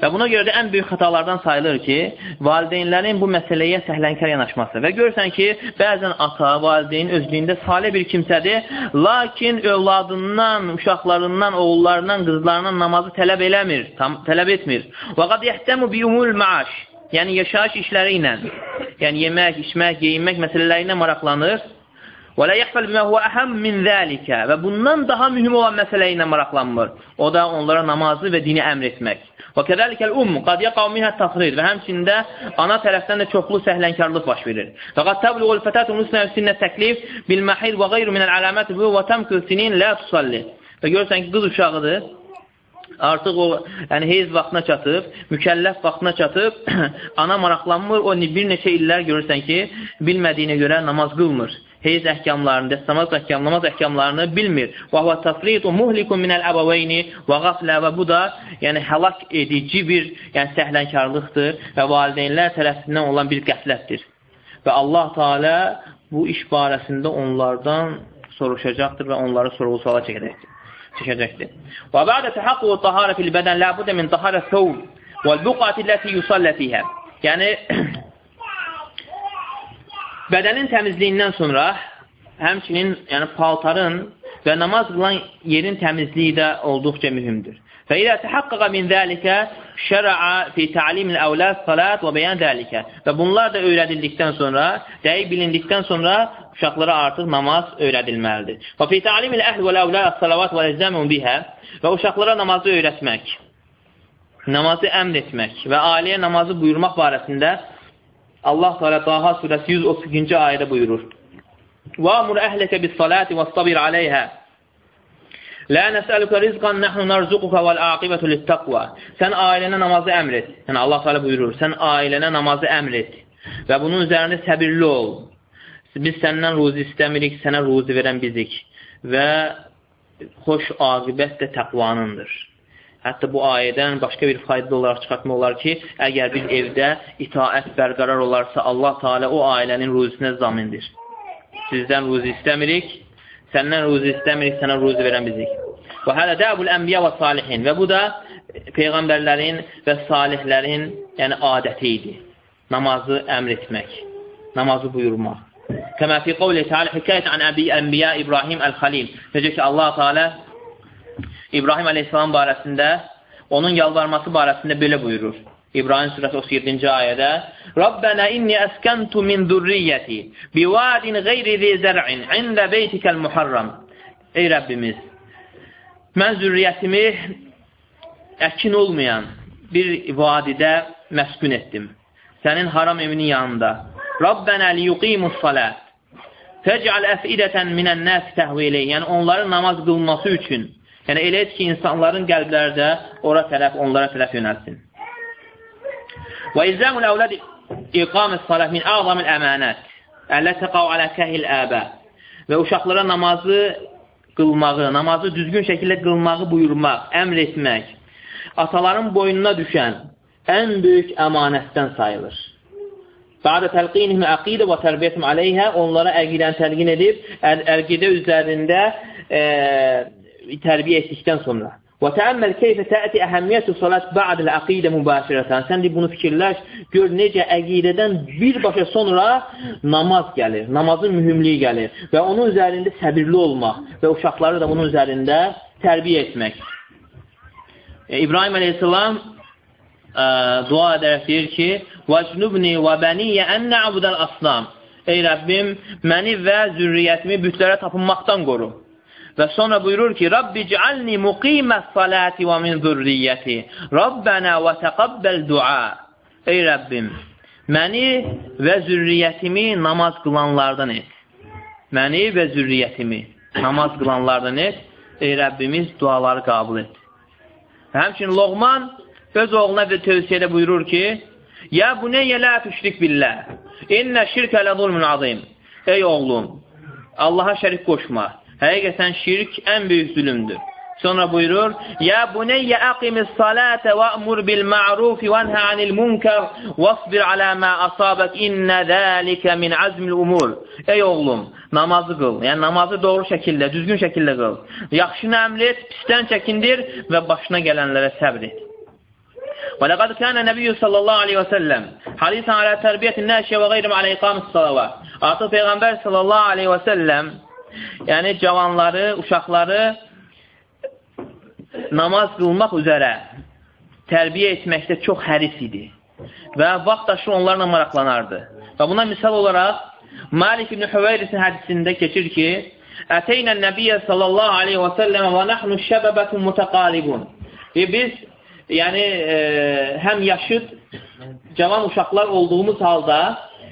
Speaker 1: Və buna görə də ən böyük xətalardan sayılır ki, valideynlərin bu məsələyə səhlənkar yanaşması. Və görürsən ki, bəzən ata, valideyn özlüyündə salih bir kimsədir, lakin övladından, uşaqlarından, oğullarından, qızlarından namazı tələb eləmir, tam, tələb etmir. Və qad yəhtəmu bi umul maaş. Yəni yaşayış işləri ilə, yəni yemək, içmək, geyinmək məsələləri ilə maraqlanır. Və la yəhfəl bimə huvə əhəm min zəlikə və bundan daha mühüm olan məsələ ilə maraqlanmır. O da onlara namazı və dini əmr etmək. Və kədəlikəl um qad yaqav minhə təxrir və həmçində ana tərəfdən də çoxlu səhlənkarlıq baş verir. Fəqad təbliğul fətatu musnə sinnə təklif bil mahid və qeyru minəl alamət bu və təmkül sinin la tusalli. Və görürsən ki, qız uşağıdır. Artıq o, yəni heyz vaxtına çatıb, mükəlləf vaxtına çatıb, ana maraqlanmır, o bir neçə illər görürsən ki, bilmədiyinə görə namaz qılmır heyz əhkamlarını, dəstəmaz əhkam, namaz əhkamlarını bilmir. Və huvə təfridu muhlikun minəl əbəveyni və qaflə və bu da yəni həlak edici bir yəni səhlənkarlıqdır və valideynlər tərəfindən olan bir qəflətdir. Və Allah Teala bu iş barəsində onlardan soruşacaqdır və onları sorğu-suala çəkəcəkdir. çəkəcəkdir. Və bə'də təhəqqü taharə fil bədən la buddə min taharə thawb vəl buqati ləti yusallə fiyhə. Yəni Bədənin təmizliyindən sonra həmçinin yəni paltarın və namaz qılan yerin təmizliyi də olduqca mühümdür. Və ilə təhaqqaqa min zəlikə şər'a fi ta'limil əvlad salat və bəyan zəlikə. Və bunlar da öyrədildikdən sonra, dəqiq bilindikdən sonra uşaqlara artıq namaz öyrədilməlidir. Və fi ta'limil əhl və əvlad salavat və əzəmun bihə və uşaqlara namazı öyrətmək, namazı əmr etmək və ailəyə namazı buyurmaq barəsində Allah Teala Taha surəsi 132-ci ayədə buyurur. Salati və sabir aleyhə. Lə nəsəlükə rizqan nəhnu narzuquka vəl aqibətu littəqva. Sən ailənə namazı əmr et. Yəni Allah Teala buyurur. Sən ailənə namazı əmr et. Və bunun üzərində səbirli ol. Biz səndən ruzi istəmirik, sənə ruzi verən bizik. Və xoş aqibət də təqvanındır. Hətta bu ayədən başqa bir faydalı olaraq çıxartmaq olar ki, əgər bir evdə itaət bərqərar olarsa, Allah Teala o ailənin ruzisinə zamindir. Sizdən ruzi istəmirik, səndən ruzi istəmirik, sənə ruzi verən bizik. Və hələ dəbul ənbiyə və salihin və bu da Peyğəmbərlərin və salihlərin yəni adəti idi. Namazı əmr etmək, namazı buyurmaq. Kəmə fi qavli Teala hikayət an əbi ənbiyə İbrahim əl-Xalil. Necə ki, Allah Teala İbrahim əleyhissalam barəsində, onun yalvarması barəsində belə buyurur. İbrahim surəsi 37-ci ayədə Rabbənə inni əskəntu min zürriyyəti bivadin qeyri zi zər'in ində beytikəl muharram Ey Rəbbimiz, mən zürriyyətimi əkin olmayan bir vadidə məskun etdim. Sənin haram evinin yanında. Rabbənə liyuqimus salət Fəcəl əfidətən minən nəs təhvili Yəni onların namaz qılması üçün Yəni, elə et ki, insanların qəlbləri də ora tərəf, onlara tərəf yönəlsin. Və izləmul əvləd iqamət salat min əzamil əmənət əllə təqav alə kəhil əbə və uşaqlara namazı qılmağı, namazı düzgün şəkildə qılmağı buyurmaq, əmr etmək, ataların boynuna düşən ən böyük əmanətdən sayılır. Bədə təlqinihim əqidə və tərbiyyətim aleyhə onlara əqidəni təlqin edib, əqidə üzərində e, tərbiyə etdikdən sonra Və təəmməl keyfə təəti əhəmiyyətü salat ba'dəl əqidə mübaşirətən. Sən bunu fikirləş, gör necə əqidədən birbaşa sonra namaz gəlir, namazın mühümliyi gəlir və onun üzərində səbirli olmaq və uşaqları da bunun üzərində tərbiyə etmək. E, İbrahim əleyhissalam ə, e, dua edərək deyir ki, "Vəcnubni və baniyə an na'budal asnam." Ey Rəbbim, məni və zürriyyətimi bütlərə tapınmaqdan qoru. Və sonra buyurur ki, Rabbi cəalni muqiməs salati və min zürriyyəti. Rabbənə və təqabbəl dua. Ey Rəbbim, məni və zürriyyətimi namaz qılanlardan et. Məni və zürriyyətimi namaz qılanlardan et. Ey Rəbbimiz duaları qabul et. Həmçin Loğman öz oğluna bir tövsiyədə buyurur ki, Ya bu neyyə lə tüşrik billah. İnnə şirkə lə zulmün azim. Ey oğlum, Allaha şərik qoşma. Həqiqətən şirk ən böyük zülümdür. Sonra buyurur, Ya buneyyə əqimis salətə və əmur bil ma'rufi və anhə anil munkər vəsbir alə mə asabək innə zəlikə min azmil umur. Ey oğlum, namazı qıl. Yəni namazı doğru şəkildə, düzgün şəkildə qıl. Yaxşını əmr et, pisdən çəkindir və başına gələnlərə səbr et. Və ləqad kənə nəbiyyü sallallahu aleyhi və səlləm hadisən alə tərbiyyətin nəşyə və qeyrim alə iqamı salavat. Artıq Peyğəmbər sallallahu aleyhi və səlləm yəni cavanları, uşaqları namaz qılmaq üzərə tərbiyə etməkdə çox həris idi və vaxt aşırı onlarla maraqlanardı. Və buna misal olaraq Malik ibn Hüveyrisin hədisində keçir ki, Əteynə nəbiyyə sallallahu aleyhi və səlləm və nəhnu şəbəbətun mütəqalibun. Və biz, yəni, e, həm yaşıd, cavan uşaqlar olduğumuz halda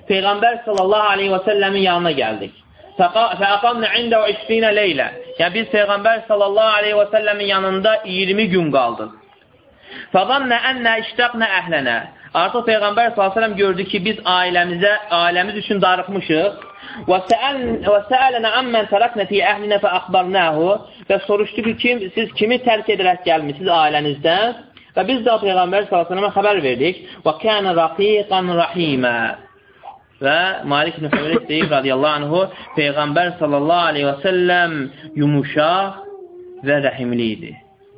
Speaker 1: Peyğəmbər sallallahu aleyhi və səlləmin yanına gəldik. Fəaqamnə ində və işfinə leylə. Yəni, biz Peyğəmbər sallallahu aleyhi və səlləmin yanında 20 gün qaldıq. Fəzannə ənnə iştəqnə əhlənə. Artıq Peyğəmbər s.ə.v gördü ki, biz ailəmizə, ailəmiz üçün darıxmışıq. Və səələnə əmmən tərəknə fi əhlinə fə əxbarnəhu və soruşdu ki, kim, siz kimi tərk edərək gəlmişsiniz ailənizdən? Və biz də Peyğəmbər s.ə.və xəbər verdik. Və kənə raqiqan rahimə. Və Malik ibn Hüveyris deyir radiyallahu anhu, Peyğəmbər sallallahu aleyhi və səlləm yumuşaq və rəhimli idi.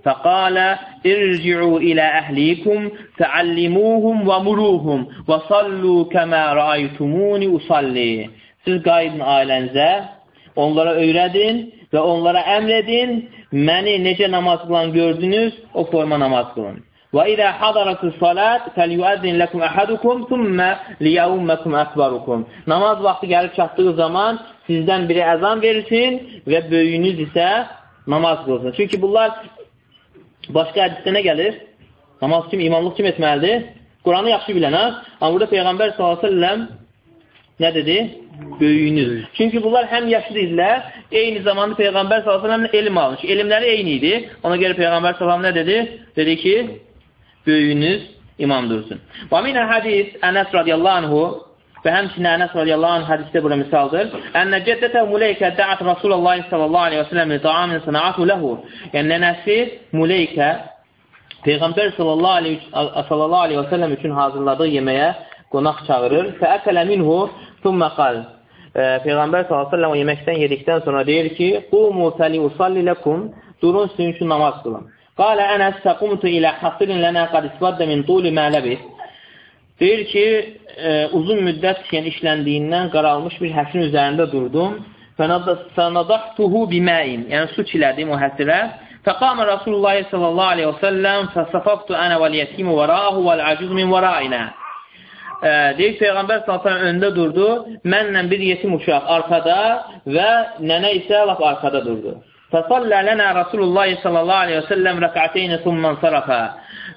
Speaker 1: Fəqalə irci'u ilə əhlikum fəallimuhum və muruhum və sallu kəmə rəaytumuni usalli. Siz qayıdın ailənizə, onlara öyrədin və onlara əmr edin, məni necə namaz qılan gördünüz, o forma namaz qılın. İdə hadarətus salat fəlyuəzzin ləkum əhədukum thumma liyəumməkum əkbarukum. Namaz vaxtı gəlib çatdığı zaman sizdən biri əzan verilsin və böyüyünüz isə namaz qılsın. Çünki bunlar Başqa hədisdə nə gəlir? Namaz kim, imamlıq kim etməlidir? Quranı yaxşı bilənə. Amma burada Peyğəmbər s.ə.v nə dedi? Böyüyünüz. Çünki bunlar həm yaşlı idilər, eyni zamanda Peyğəmbər s.ə.v elm almış. Elmləri eyni idi. Ona görə Peyğəmbər s.ə.v nə dedi? Dedi ki, böyüyünüz imam dursun. Və minə hədis Ənəs radiyallahu anhu və həmçinin Ənəs radiyallahu anh hədisdə bura misaldır. Ənə cəddətə Muleykə dəət Rasulullah sallallahu aleyhi və sələm ta'amin sənəatu ləhu. Yəni, nənəsi Muleykə Peyğəmbər sallallahu aleyhi və səlləm üçün hazırladığı yeməyə qonaq çağırır. Fəəkələ minhu thumma qal. Peyğəmbər sallallahu aleyhi və səlləm o yeməkdən yedikdən sonra deyir ki, Qumu fəli usalli ləkum, durun sizin üçün namaz qılın. Qalə ənəs təqumtu ilə hasirin lənə qad isvaddə min tuli mə ləbis. Deyir ki, e, uzun müddət yəni, işləndiyindən qaralmış bir həsin üzərində durdum. Fənadahtuhu biməin, yəni su çilədim o həsirə. Fəqamə Rasulullah sallallahu aleyhi və səlləm fəsafaftu ənə vəl-yətimu vərahu vəl-acuz min vərainə. E, deyir, Peyğəmbər sallallahu öndə durdu, mənlə bir yetim uşaq arxada və nənə isə laf arxada durdu. Fəsallə lənə Rasulullah sallallahu aleyhi və səlləm rəkəteyni thumman sarafa.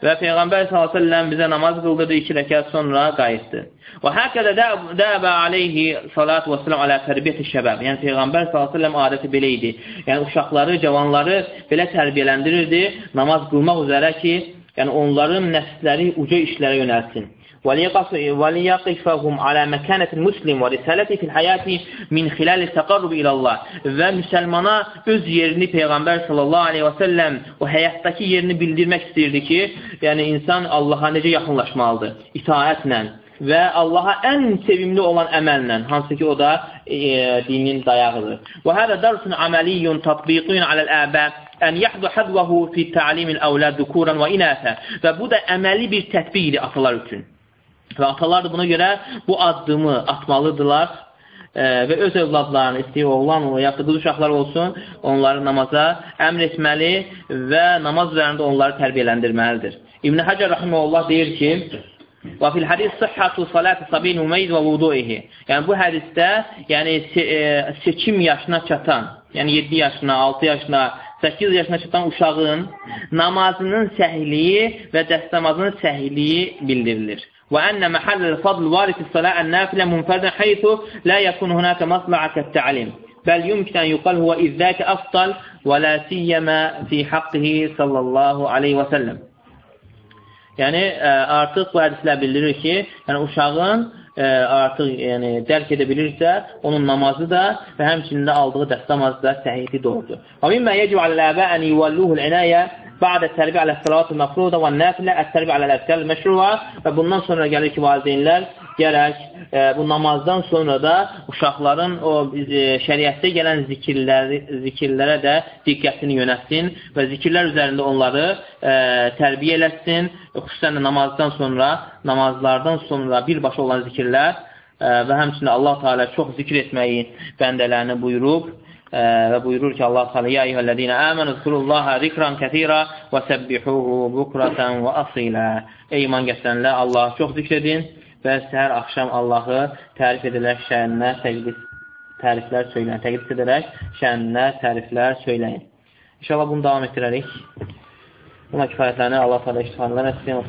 Speaker 1: Və Peyğəmbər s.ə.v bizə namaz qıldırdı iki rəkat sonra qayıtdı. Və həqədə dəbə aleyhi salat və səlam alə tərbiyyət-i şəbəb. Yəni Peyğəmbər s.ə.v adəti belə idi. Yəni uşaqları, cavanları belə tərbiyələndirirdi namaz qılmaq üzərə ki, yəni onların nəsləri uca işlərə yönəlsin. وَلِيَقِفَهُمْ عَلَى مَكَانَةِ الْمُسْلِمِ وَرِسَالَةِ فِي الْحَيَاةِ مِنْ خِلَالِ التَّقَرُّبِ ilə Allah və müsəlmana öz yerini Peyğəmbər sallallahu aleyhi və səlləm o həyatdakı yerini bildirmək istəyirdi ki, yəni insan Allaha necə yaxınlaşmalıdır? İtaətlə və Allaha ən sevimli olan əməllə, hansı ki o da e, dinin dayağıdır. Və hədə dərsun əməliyyun tatbiqin aləl-əbə ən yahdu hadvahu fi ta'limil əvlad dhukuran və inəsə və bu da əməli bir tətbiq idi atalar üçün. Və atalar da buna görə bu addımı atmalıdırlar e, və öz övladlarını, istəyir oğlan o, yaxud qız uşaqlar olsun, onları namaza əmr etməli və namaz üzərində onları tərbiyələndirməlidir. İbn Həcər Rəhiməllah deyir ki, Və fil hədis sıhhatu salati sabin mümeyyiz və vuduihi. Yəni bu hədisdə, yəni e, seçim yaşına çatan, yəni 7 yaşına, 6 yaşına, 8 yaşına çatan uşağın namazının səhiliyi və dəstəmazının səhiliyi bildirilir. وأن محل الفضل وارث الصلاة النافلة منفردا حيث لا يكون هناك مصلحة كالتعليم بل يمكن أن يقال هو إذ ذاك أفضل ولا سيما في حقه صلى الله عليه وسلم Yəni ə, artıq bu hədislər bildirir ki, yəni uşağın ə, artıq yəni dərk edə bilirsə, onun namazı da və həmçinin də aldığı dəstəmazı da səhihli doğrudur. Və mimmə yecib aləl-əbə ən yuvalluhul inəyə tərbiyə alə səlavatı məfruda və nəfilə ət-tərbiyə alə əfkəl məşruva və bundan sonra gəlir ki, valideynlər gərək e, bu namazdan sonra da uşaqların o e, şəriətdə gələn zikirləri, zikirlərə də diqqətini yönətsin və zikirlər üzərində onları e, tərbiyə eləsin. Xüsusən də namazdan sonra, namazlardan sonra birbaşa olan zikirlər e, və həmçinin Allah Teala çox zikr etməyi bəndələrini buyurub və buyurur ki, Allah Teala ya eyyuhellezina amanu zkurullaha zikran katira və səbbihuhu bukratan və asilə. Ey iman gətirənlər, Allahı çox zikr edin və səhər axşam Allahı tərif edilərək şəninə təqdis təriflər söyləyin. Təqdis edərək şəninə təriflər söyləyin. İnşallah bunu davam etdirərik. Buna kifayətlənir. Allah Teala iştihanlar etsin.